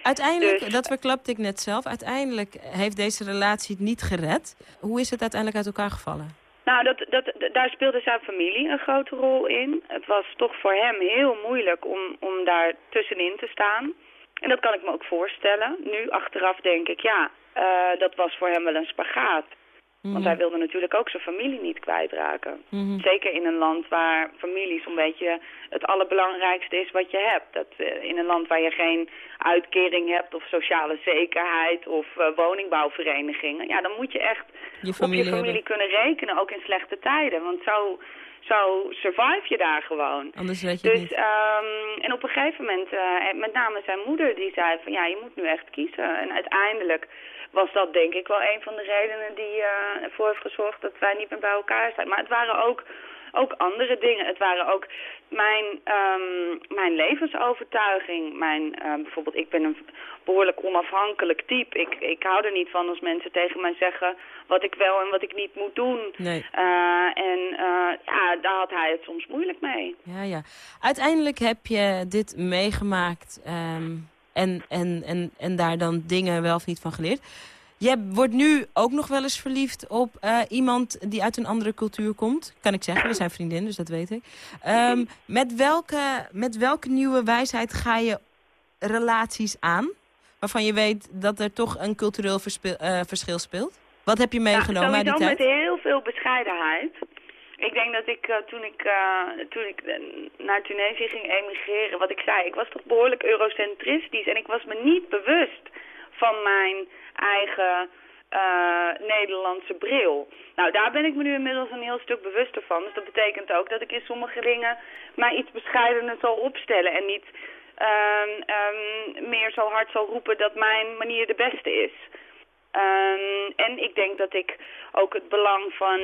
Uiteindelijk, Dus- dat verklapte ik net zelf, uiteindelijk heeft deze relatie het niet gered. Hoe is het uiteindelijk uit elkaar gevallen? Nou, dat, dat, daar speelde zijn familie een grote rol in. Het was toch voor hem heel moeilijk om, om daar tussenin te staan. En dat kan ik me ook voorstellen. Nu, achteraf denk ik, ja, eh, dat was voor hem wel een spagaat. Want hij wilde natuurlijk ook zijn familie niet kwijtraken. Zeker in een land waar familie zo'n beetje het allerbelangrijkste is wat je hebt. Dat, eh, in een land waar je geen uitkering hebt of sociale zekerheid of eh, woningbouwverenigingen. Ja, dan moet je echt Je op je familie hebben. kunnen rekenen, ook in slechte tijden. Want zo, zo survive je daar gewoon. Anders red je Dus, niet. ehm, en op een gegeven moment, eh, met name zijn moeder, die zei van ja, je moet nu echt kiezen. En uiteindelijk was dat denk ik wel een van de redenen die eh, ervoor heeft gezorgd dat wij niet meer bij elkaar zijn. Maar het waren ook, ook andere dingen. Het waren ook mijn, ehm, mijn levensovertuiging. Mijn, eh, bijvoorbeeld, ik ben een behoorlijk onafhankelijk type. Ik, ik hou er niet van als mensen tegen mij zeggen wat ik wel en wat ik niet moet doen. Nee. Eh, en eh, ja, daar had hij het soms moeilijk mee. Ja, ja. Uiteindelijk heb je dit meegemaakt ehm, en, en, en, en daar dan dingen wel of niet van geleerd. Je wordt nu ook nog wel eens verliefd op eh, iemand die uit een andere cultuur komt. Kan ik zeggen, we zijn vriendin, dus dat weet ik. Ehm, met, welke, met welke nieuwe wijsheid ga je relaties aan? Waarvan je weet dat er toch een cultureel eh, verschil speelt? Wat heb je meegenomen uit die tijd? met heel veel bescheidenheid. Ik denk dat ik eh, toen ik, toen ik naar Tunesië ging emigreren, wat ik zei, ik was toch behoorlijk eurocentristisch en ik was me niet bewust van mijn eigen eh, Nederlandse bril. Nou, daar ben ik me nu inmiddels een heel stuk bewuster van. Dus dat betekent ook dat ik in sommige dingen mij iets bescheidener zal opstellen en niet ehm, ehm, meer zo hard zal roepen dat mijn manier de beste is. Ehm, en ik denk dat ik ook het belang van,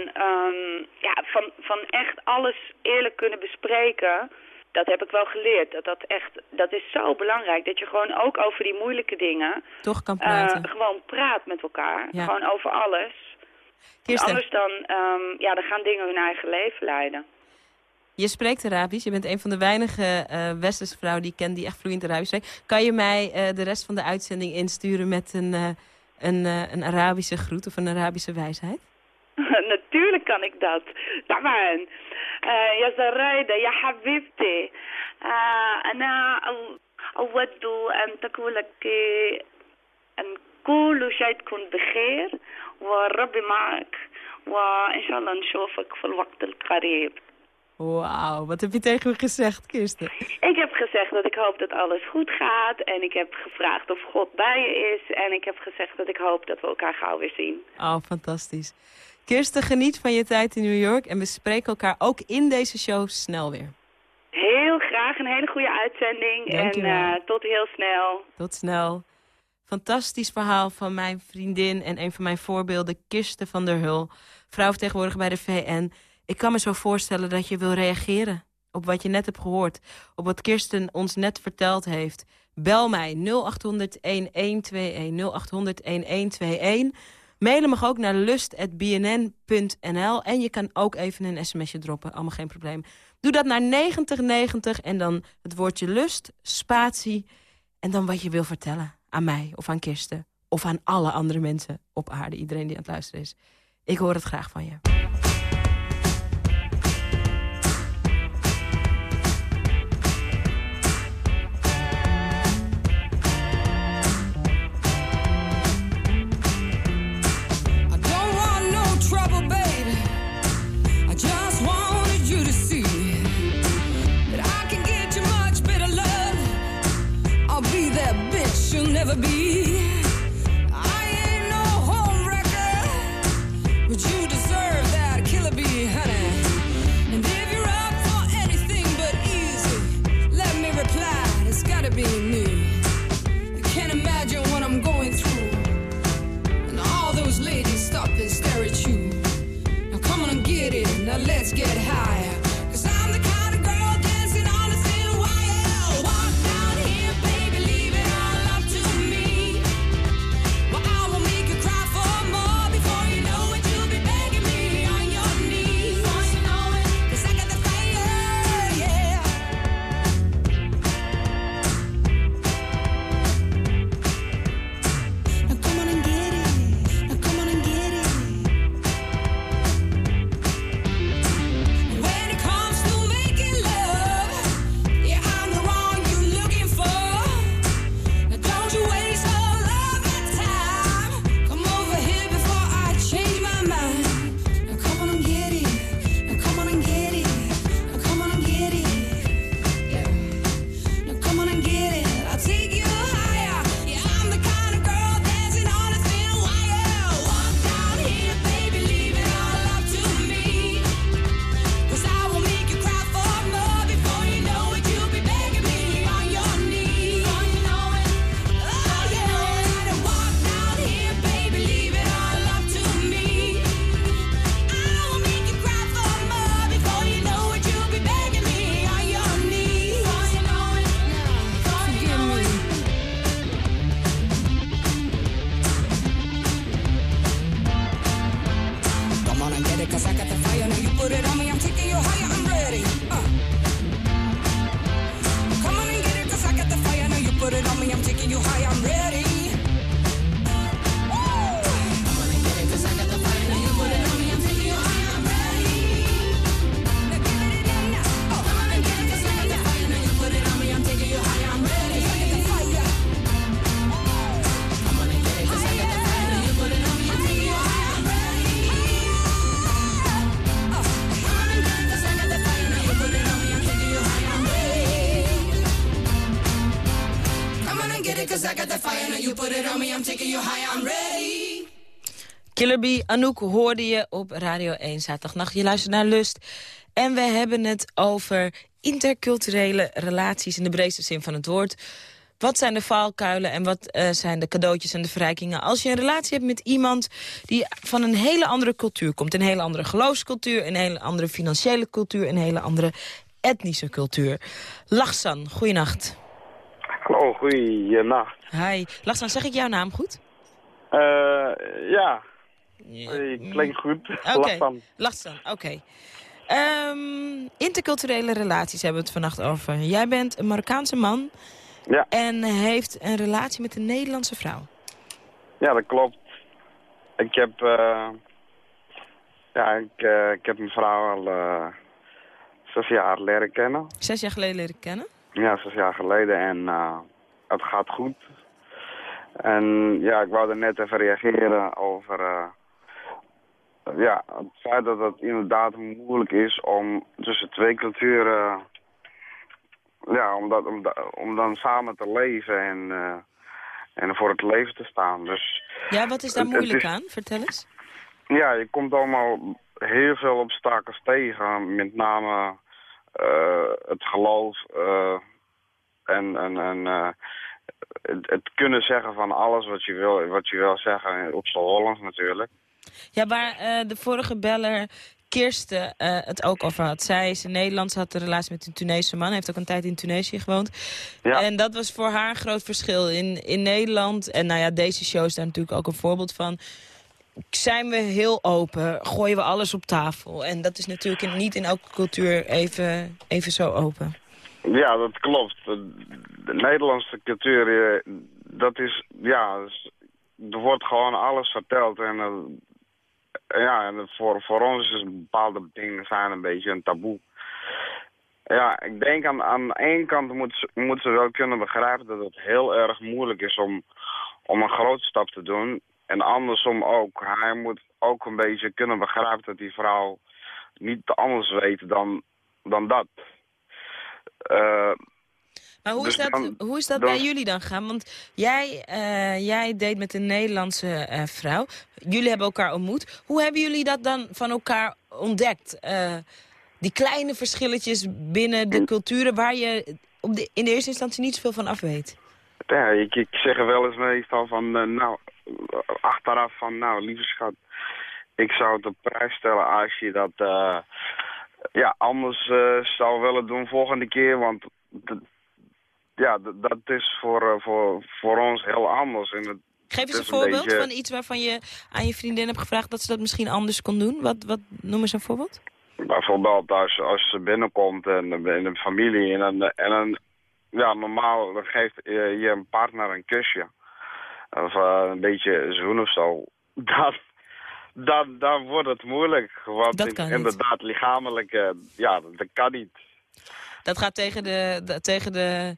ja, van, van echt alles eerlijk kunnen bespreken, dat heb ik wel geleerd. Dat, dat, echt, dat is zo belangrijk, dat je gewoon ook over die moeilijke dingen Toch kan eh, praten. gewoon praat met elkaar. Ja. Gewoon over alles. Kirsten. Anders dan, ehm, ja, dan gaan dingen hun eigen leven leiden. Je spreekt Arabisch. Je bent een van de weinige eh westerse vrouwen die ik ken die echt vloeiend Arabisch spreekt. Kan je mij eh, de rest van de uitzending insturen met een, eh, een, eh, een Arabische groet of een Arabische wijsheid? Natuurlijk kan ik dat. طبعا آه، يا زرايدة يا حبيبتي آه، أنا أو- أود أن تكون لك أن كل شيء تكون بخير والرب معك وإن شاء الله نشوفك في الوقت القريب Wauw, wat heb je tegen me gezegd, Kirsten? Ik heb gezegd dat ik hoop dat alles goed gaat. En ik heb gevraagd of God bij je is. En ik heb gezegd dat ik hoop dat we elkaar gauw weer zien. Oh, fantastisch. Kirsten, geniet van je tijd in New York. En we spreken elkaar ook in deze show snel weer. Heel graag een hele goede uitzending. En eh, tot heel snel. Tot snel. Fantastisch verhaal van mijn vriendin en een van mijn voorbeelden, Kirsten van der Hul. Vrouwvertegenwoordiger bij de VN. Ik kan me zo voorstellen dat je wil reageren op wat je net hebt gehoord. Op wat Kirsten ons net verteld heeft. Bel mij 0800 1121 0800 1121. Mailen mag ook naar lust.bnn.nl. En je kan ook even een sms'je droppen. Allemaal geen probleem. Doe dat naar 9090 en dan het woordje lust, spatie... en dan wat je wil vertellen aan mij of aan Kirsten... of aan alle andere mensen op aarde, iedereen die aan het luisteren is. Ik hoor het graag van je. Killer Bee, Anouk hoorde je op Radio 1 zaterdagnacht. Je luistert naar Lust. En we hebben het over interculturele relaties in de breedste zin van het woord. Wat zijn de valkuilen en wat eh, zijn de cadeautjes en de verrijkingen... als je een relatie hebt met iemand die van een hele andere cultuur komt. Een hele andere geloofscultuur, een hele andere financiële cultuur... een hele andere etnische cultuur. Lachsan, goeienacht. Hallo, goeienacht. Hi. Lachsan, zeg ik jouw naam goed? Eh ja. Je klinkt goed. Oké, Lach van. Lachsan, oké. Ehm, interculturele relaties hebben we het vannacht over. Jij bent een Marokkaanse man Ja. en heeft een relatie met een Nederlandse vrouw. Ja, dat klopt. Ik heb, eh ja, ik, eh, ik heb mijn vrouw al eh, zes jaar leren kennen. Zes jaar geleden leren kennen. Ja, zes jaar geleden en het gaat goed. En ja, ik wou er net even reageren over ja, het feit dat het inderdaad moeilijk is om tussen twee culturen, ja, om, dat, om, om dan samen te leven en, eh, en voor het leven te staan. Dus Ja, wat is daar moeilijk is- aan? Vertel eens. ja, je komt allemaal heel veel obstakels tegen. Met name eh, het geloof eh, en, en, en het, het kunnen zeggen van alles wat je wil, wat je wil zeggen. Op z'n Hollands natuurlijk. Ja, waar eh, de vorige beller Kirsten eh, het ook over had. Zij is in Nederland, ze had een relatie met een Tunese man. Heeft ook een tijd in Tunesië gewoond. Ja. En dat was voor haar een groot verschil. In, in Nederland, en nou ja, deze show is daar natuurlijk ook een voorbeeld van... zijn we heel open, gooien we alles op tafel. En dat is natuurlijk niet in elke cultuur even, even zo open. Ja, dat klopt. De, de Nederlandse cultuur, eh, dat is, ja, is- er wordt gewoon alles verteld. En ja, voor, voor ons is bepaalde dingen zijn een beetje een taboe. Ja, ik denk aan, aan de ene kant moet ze, moet ze wel kunnen begrijpen dat het heel erg moeilijk is om, om een grote stap te doen. En andersom ook. Hij moet ook een beetje kunnen begrijpen dat die vrouw niet anders weet dan, dan dat. Eh, Maar hoe is Dus dat, dan- hoe is dat dan- bij jullie dan gaan? Want jij, eh, jij date met een Nederlandse eh, vrouw. Jullie hebben elkaar ontmoet. Hoe hebben jullie dat dan van elkaar ontdekt? Eh, die kleine verschilletjes binnen de culturen waar je op de, in de eerste instantie niet zoveel van af weet. Ja, ik, ik zeg er wel eens meestal van, nou, achteraf van, nou, lieve schat, ik zou het op prijs stellen als je dat, ja, anders zou willen doen volgende keer, want, ja, dat is voor, eh, voor, voor ons heel anders. En het, Geef eens een voorbeeld beetje- van iets waarvan je aan je vriendin hebt gevraagd dat ze dat misschien anders kon doen. Wat, wat noem eens een voorbeeld. Bijvoorbeeld als, als ze binnenkomt en in een familie en een, en een ja, normaal dan geeft eh, je een partner een kusje. Of eh, een beetje zoen of zo. Dan, dan, dan wordt het moeilijk. Want Dat kan niet. inderdaad, lichamelijk, eh, ja, dat kan niet. Dat gaat tegen de, de- tegen de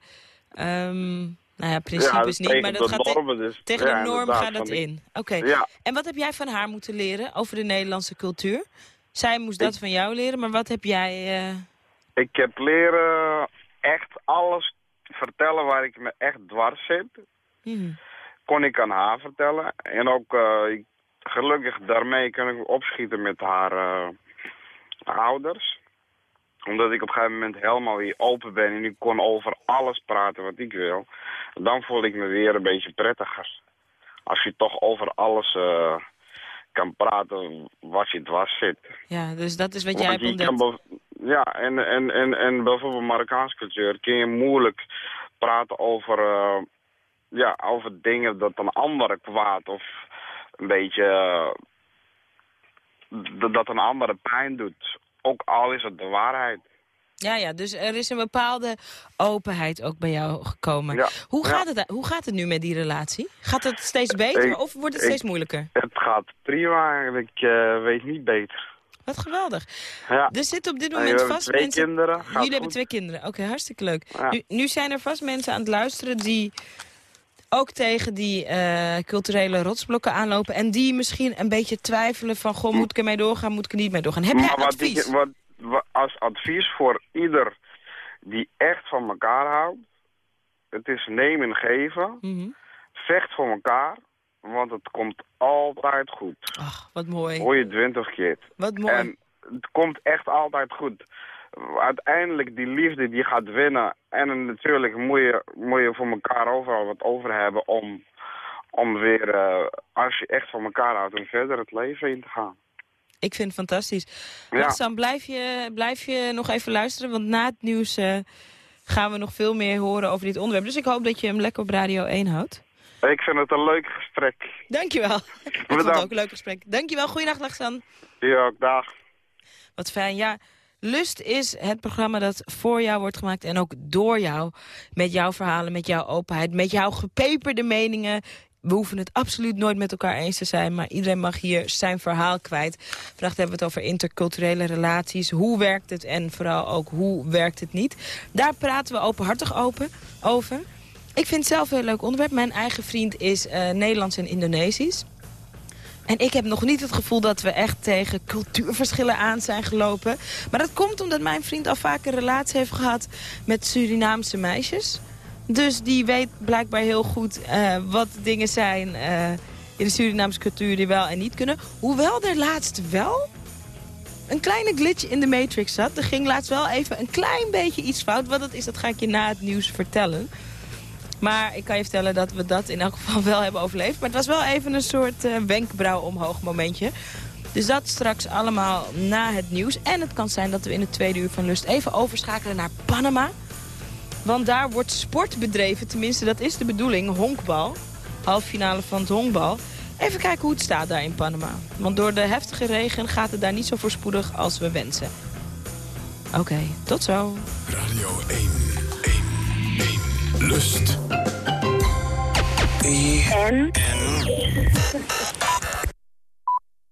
ehm, nou ja, principes Ja, niet, maar dat gaat normen dus. tegen Ja, de norm gaat dat in. Oké. Ja. En wat heb jij van haar moeten leren over de Nederlandse cultuur? Zij moest dat van jou leren, maar wat heb jij... eh, Ik heb leren echt alles vertellen waar ik me echt dwars zit. mhm. kon ik aan haar vertellen. En ook eh, ik, gelukkig daarmee kan ik opschieten met haar eh, ouders. Omdat ik op een gegeven moment helemaal weer open ben en ik kon over alles praten wat ik wil. Dan voel ik me weer een beetje prettiger. Als je toch over alles eh, kan praten wat je dwars zit. Ja, dus dat is wat jij hebt kan ontdekt. ja, en, en, en, en bijvoorbeeld Marokkaanse cultuur kun je moeilijk praten over, eh, ja, over dingen dat een andere kwaad of een beetje eh, dat- dat een andere pijn doet. Ook al is het de waarheid. Ja, ja, dus er is een bepaalde openheid ook bij jou gekomen. Ja, Hoe, ja. gaat het, hoe gaat het nu met die relatie? Gaat het steeds beter Ik- of wordt het ik- steeds moeilijker? Het gaat prima ik eh, weet niet beter. Wat geweldig. Ja. Er zitten op dit En moment vast twee mensen... kinderen, Jullie hebben twee kinderen. Oké, hartstikke leuk. Nu zijn er vast mensen aan het luisteren die ook tegen die eh, culturele rotsblokken aanlopen... en die misschien een beetje twijfelen van... goh, moet ik ermee doorgaan, moet ik er niet mee doorgaan? Heb jij maar wat advies? ik, wat, wat- als advies voor ieder die echt van elkaar houdt, het is nemen en geven. Mhm. Vecht voor elkaar, want het komt altijd goed. Ach, wat mooi. Hoor je twintig keer. Wat mooi. En het komt echt altijd goed. Uiteindelijk die liefde die gaat winnen. En natuurlijk moet je, moet je voor elkaar overal wat over hebben om, om weer, eh, als je echt van elkaar houdt, om verder het leven in te gaan. Ik vind het fantastisch. Ja. Sam, blijf je, blijf je nog even luisteren? Want na het nieuws eh, gaan we nog veel meer horen over dit onderwerp. Dus ik hoop dat je hem lekker op Radio 1 houdt. Ik vind het een leuk gesprek. Dankjewel. ik vond het ook een leuk gesprek. Dankjewel. Goeiedag, Lachsan. Ja, ook dag. Wat fijn. Ja, Lust is het programma dat voor jou wordt gemaakt en ook door jou. Met jouw verhalen, met jouw openheid, met jouw gepeperde meningen. We hoeven het absoluut nooit met elkaar eens te zijn, maar iedereen mag hier zijn verhaal kwijt. Vandaag hebben we het over interculturele relaties. Hoe werkt het en vooral ook hoe werkt het niet? Daar praten we openhartig open over. Ik vind het zelf een heel leuk onderwerp. Mijn eigen vriend is eh, Nederlands en Indonesisch. En ik heb nog niet het gevoel dat we echt tegen cultuurverschillen aan zijn gelopen. Maar dat komt omdat mijn vriend al vaak een relatie heeft gehad met Surinaamse meisjes. Dus die weet blijkbaar heel goed eh, wat dingen zijn eh, in de Surinaamse cultuur die wel en niet kunnen. Hoewel er laatst wel een kleine glitch in de Matrix zat. Er ging laatst wel even een klein beetje iets fout. Wat dat is, dat ga ik je na het nieuws vertellen. Maar ik kan je vertellen dat we dat in elk geval wel hebben overleefd. Maar het was wel even een soort eh, wenkbrauw omhoog momentje. Dus dat straks allemaal na het nieuws. En het kan zijn dat we in het tweede uur van Lust even overschakelen naar Panama. Want daar wordt sport bedreven, tenminste dat is de bedoeling, honkbal. Halffinale van het honkbal. Even kijken hoe het staat daar in Panama. Want door de heftige regen gaat het daar niet zo voorspoedig als we wensen. Oké, tot zo. Radio 1, 1, 1. Lust. En?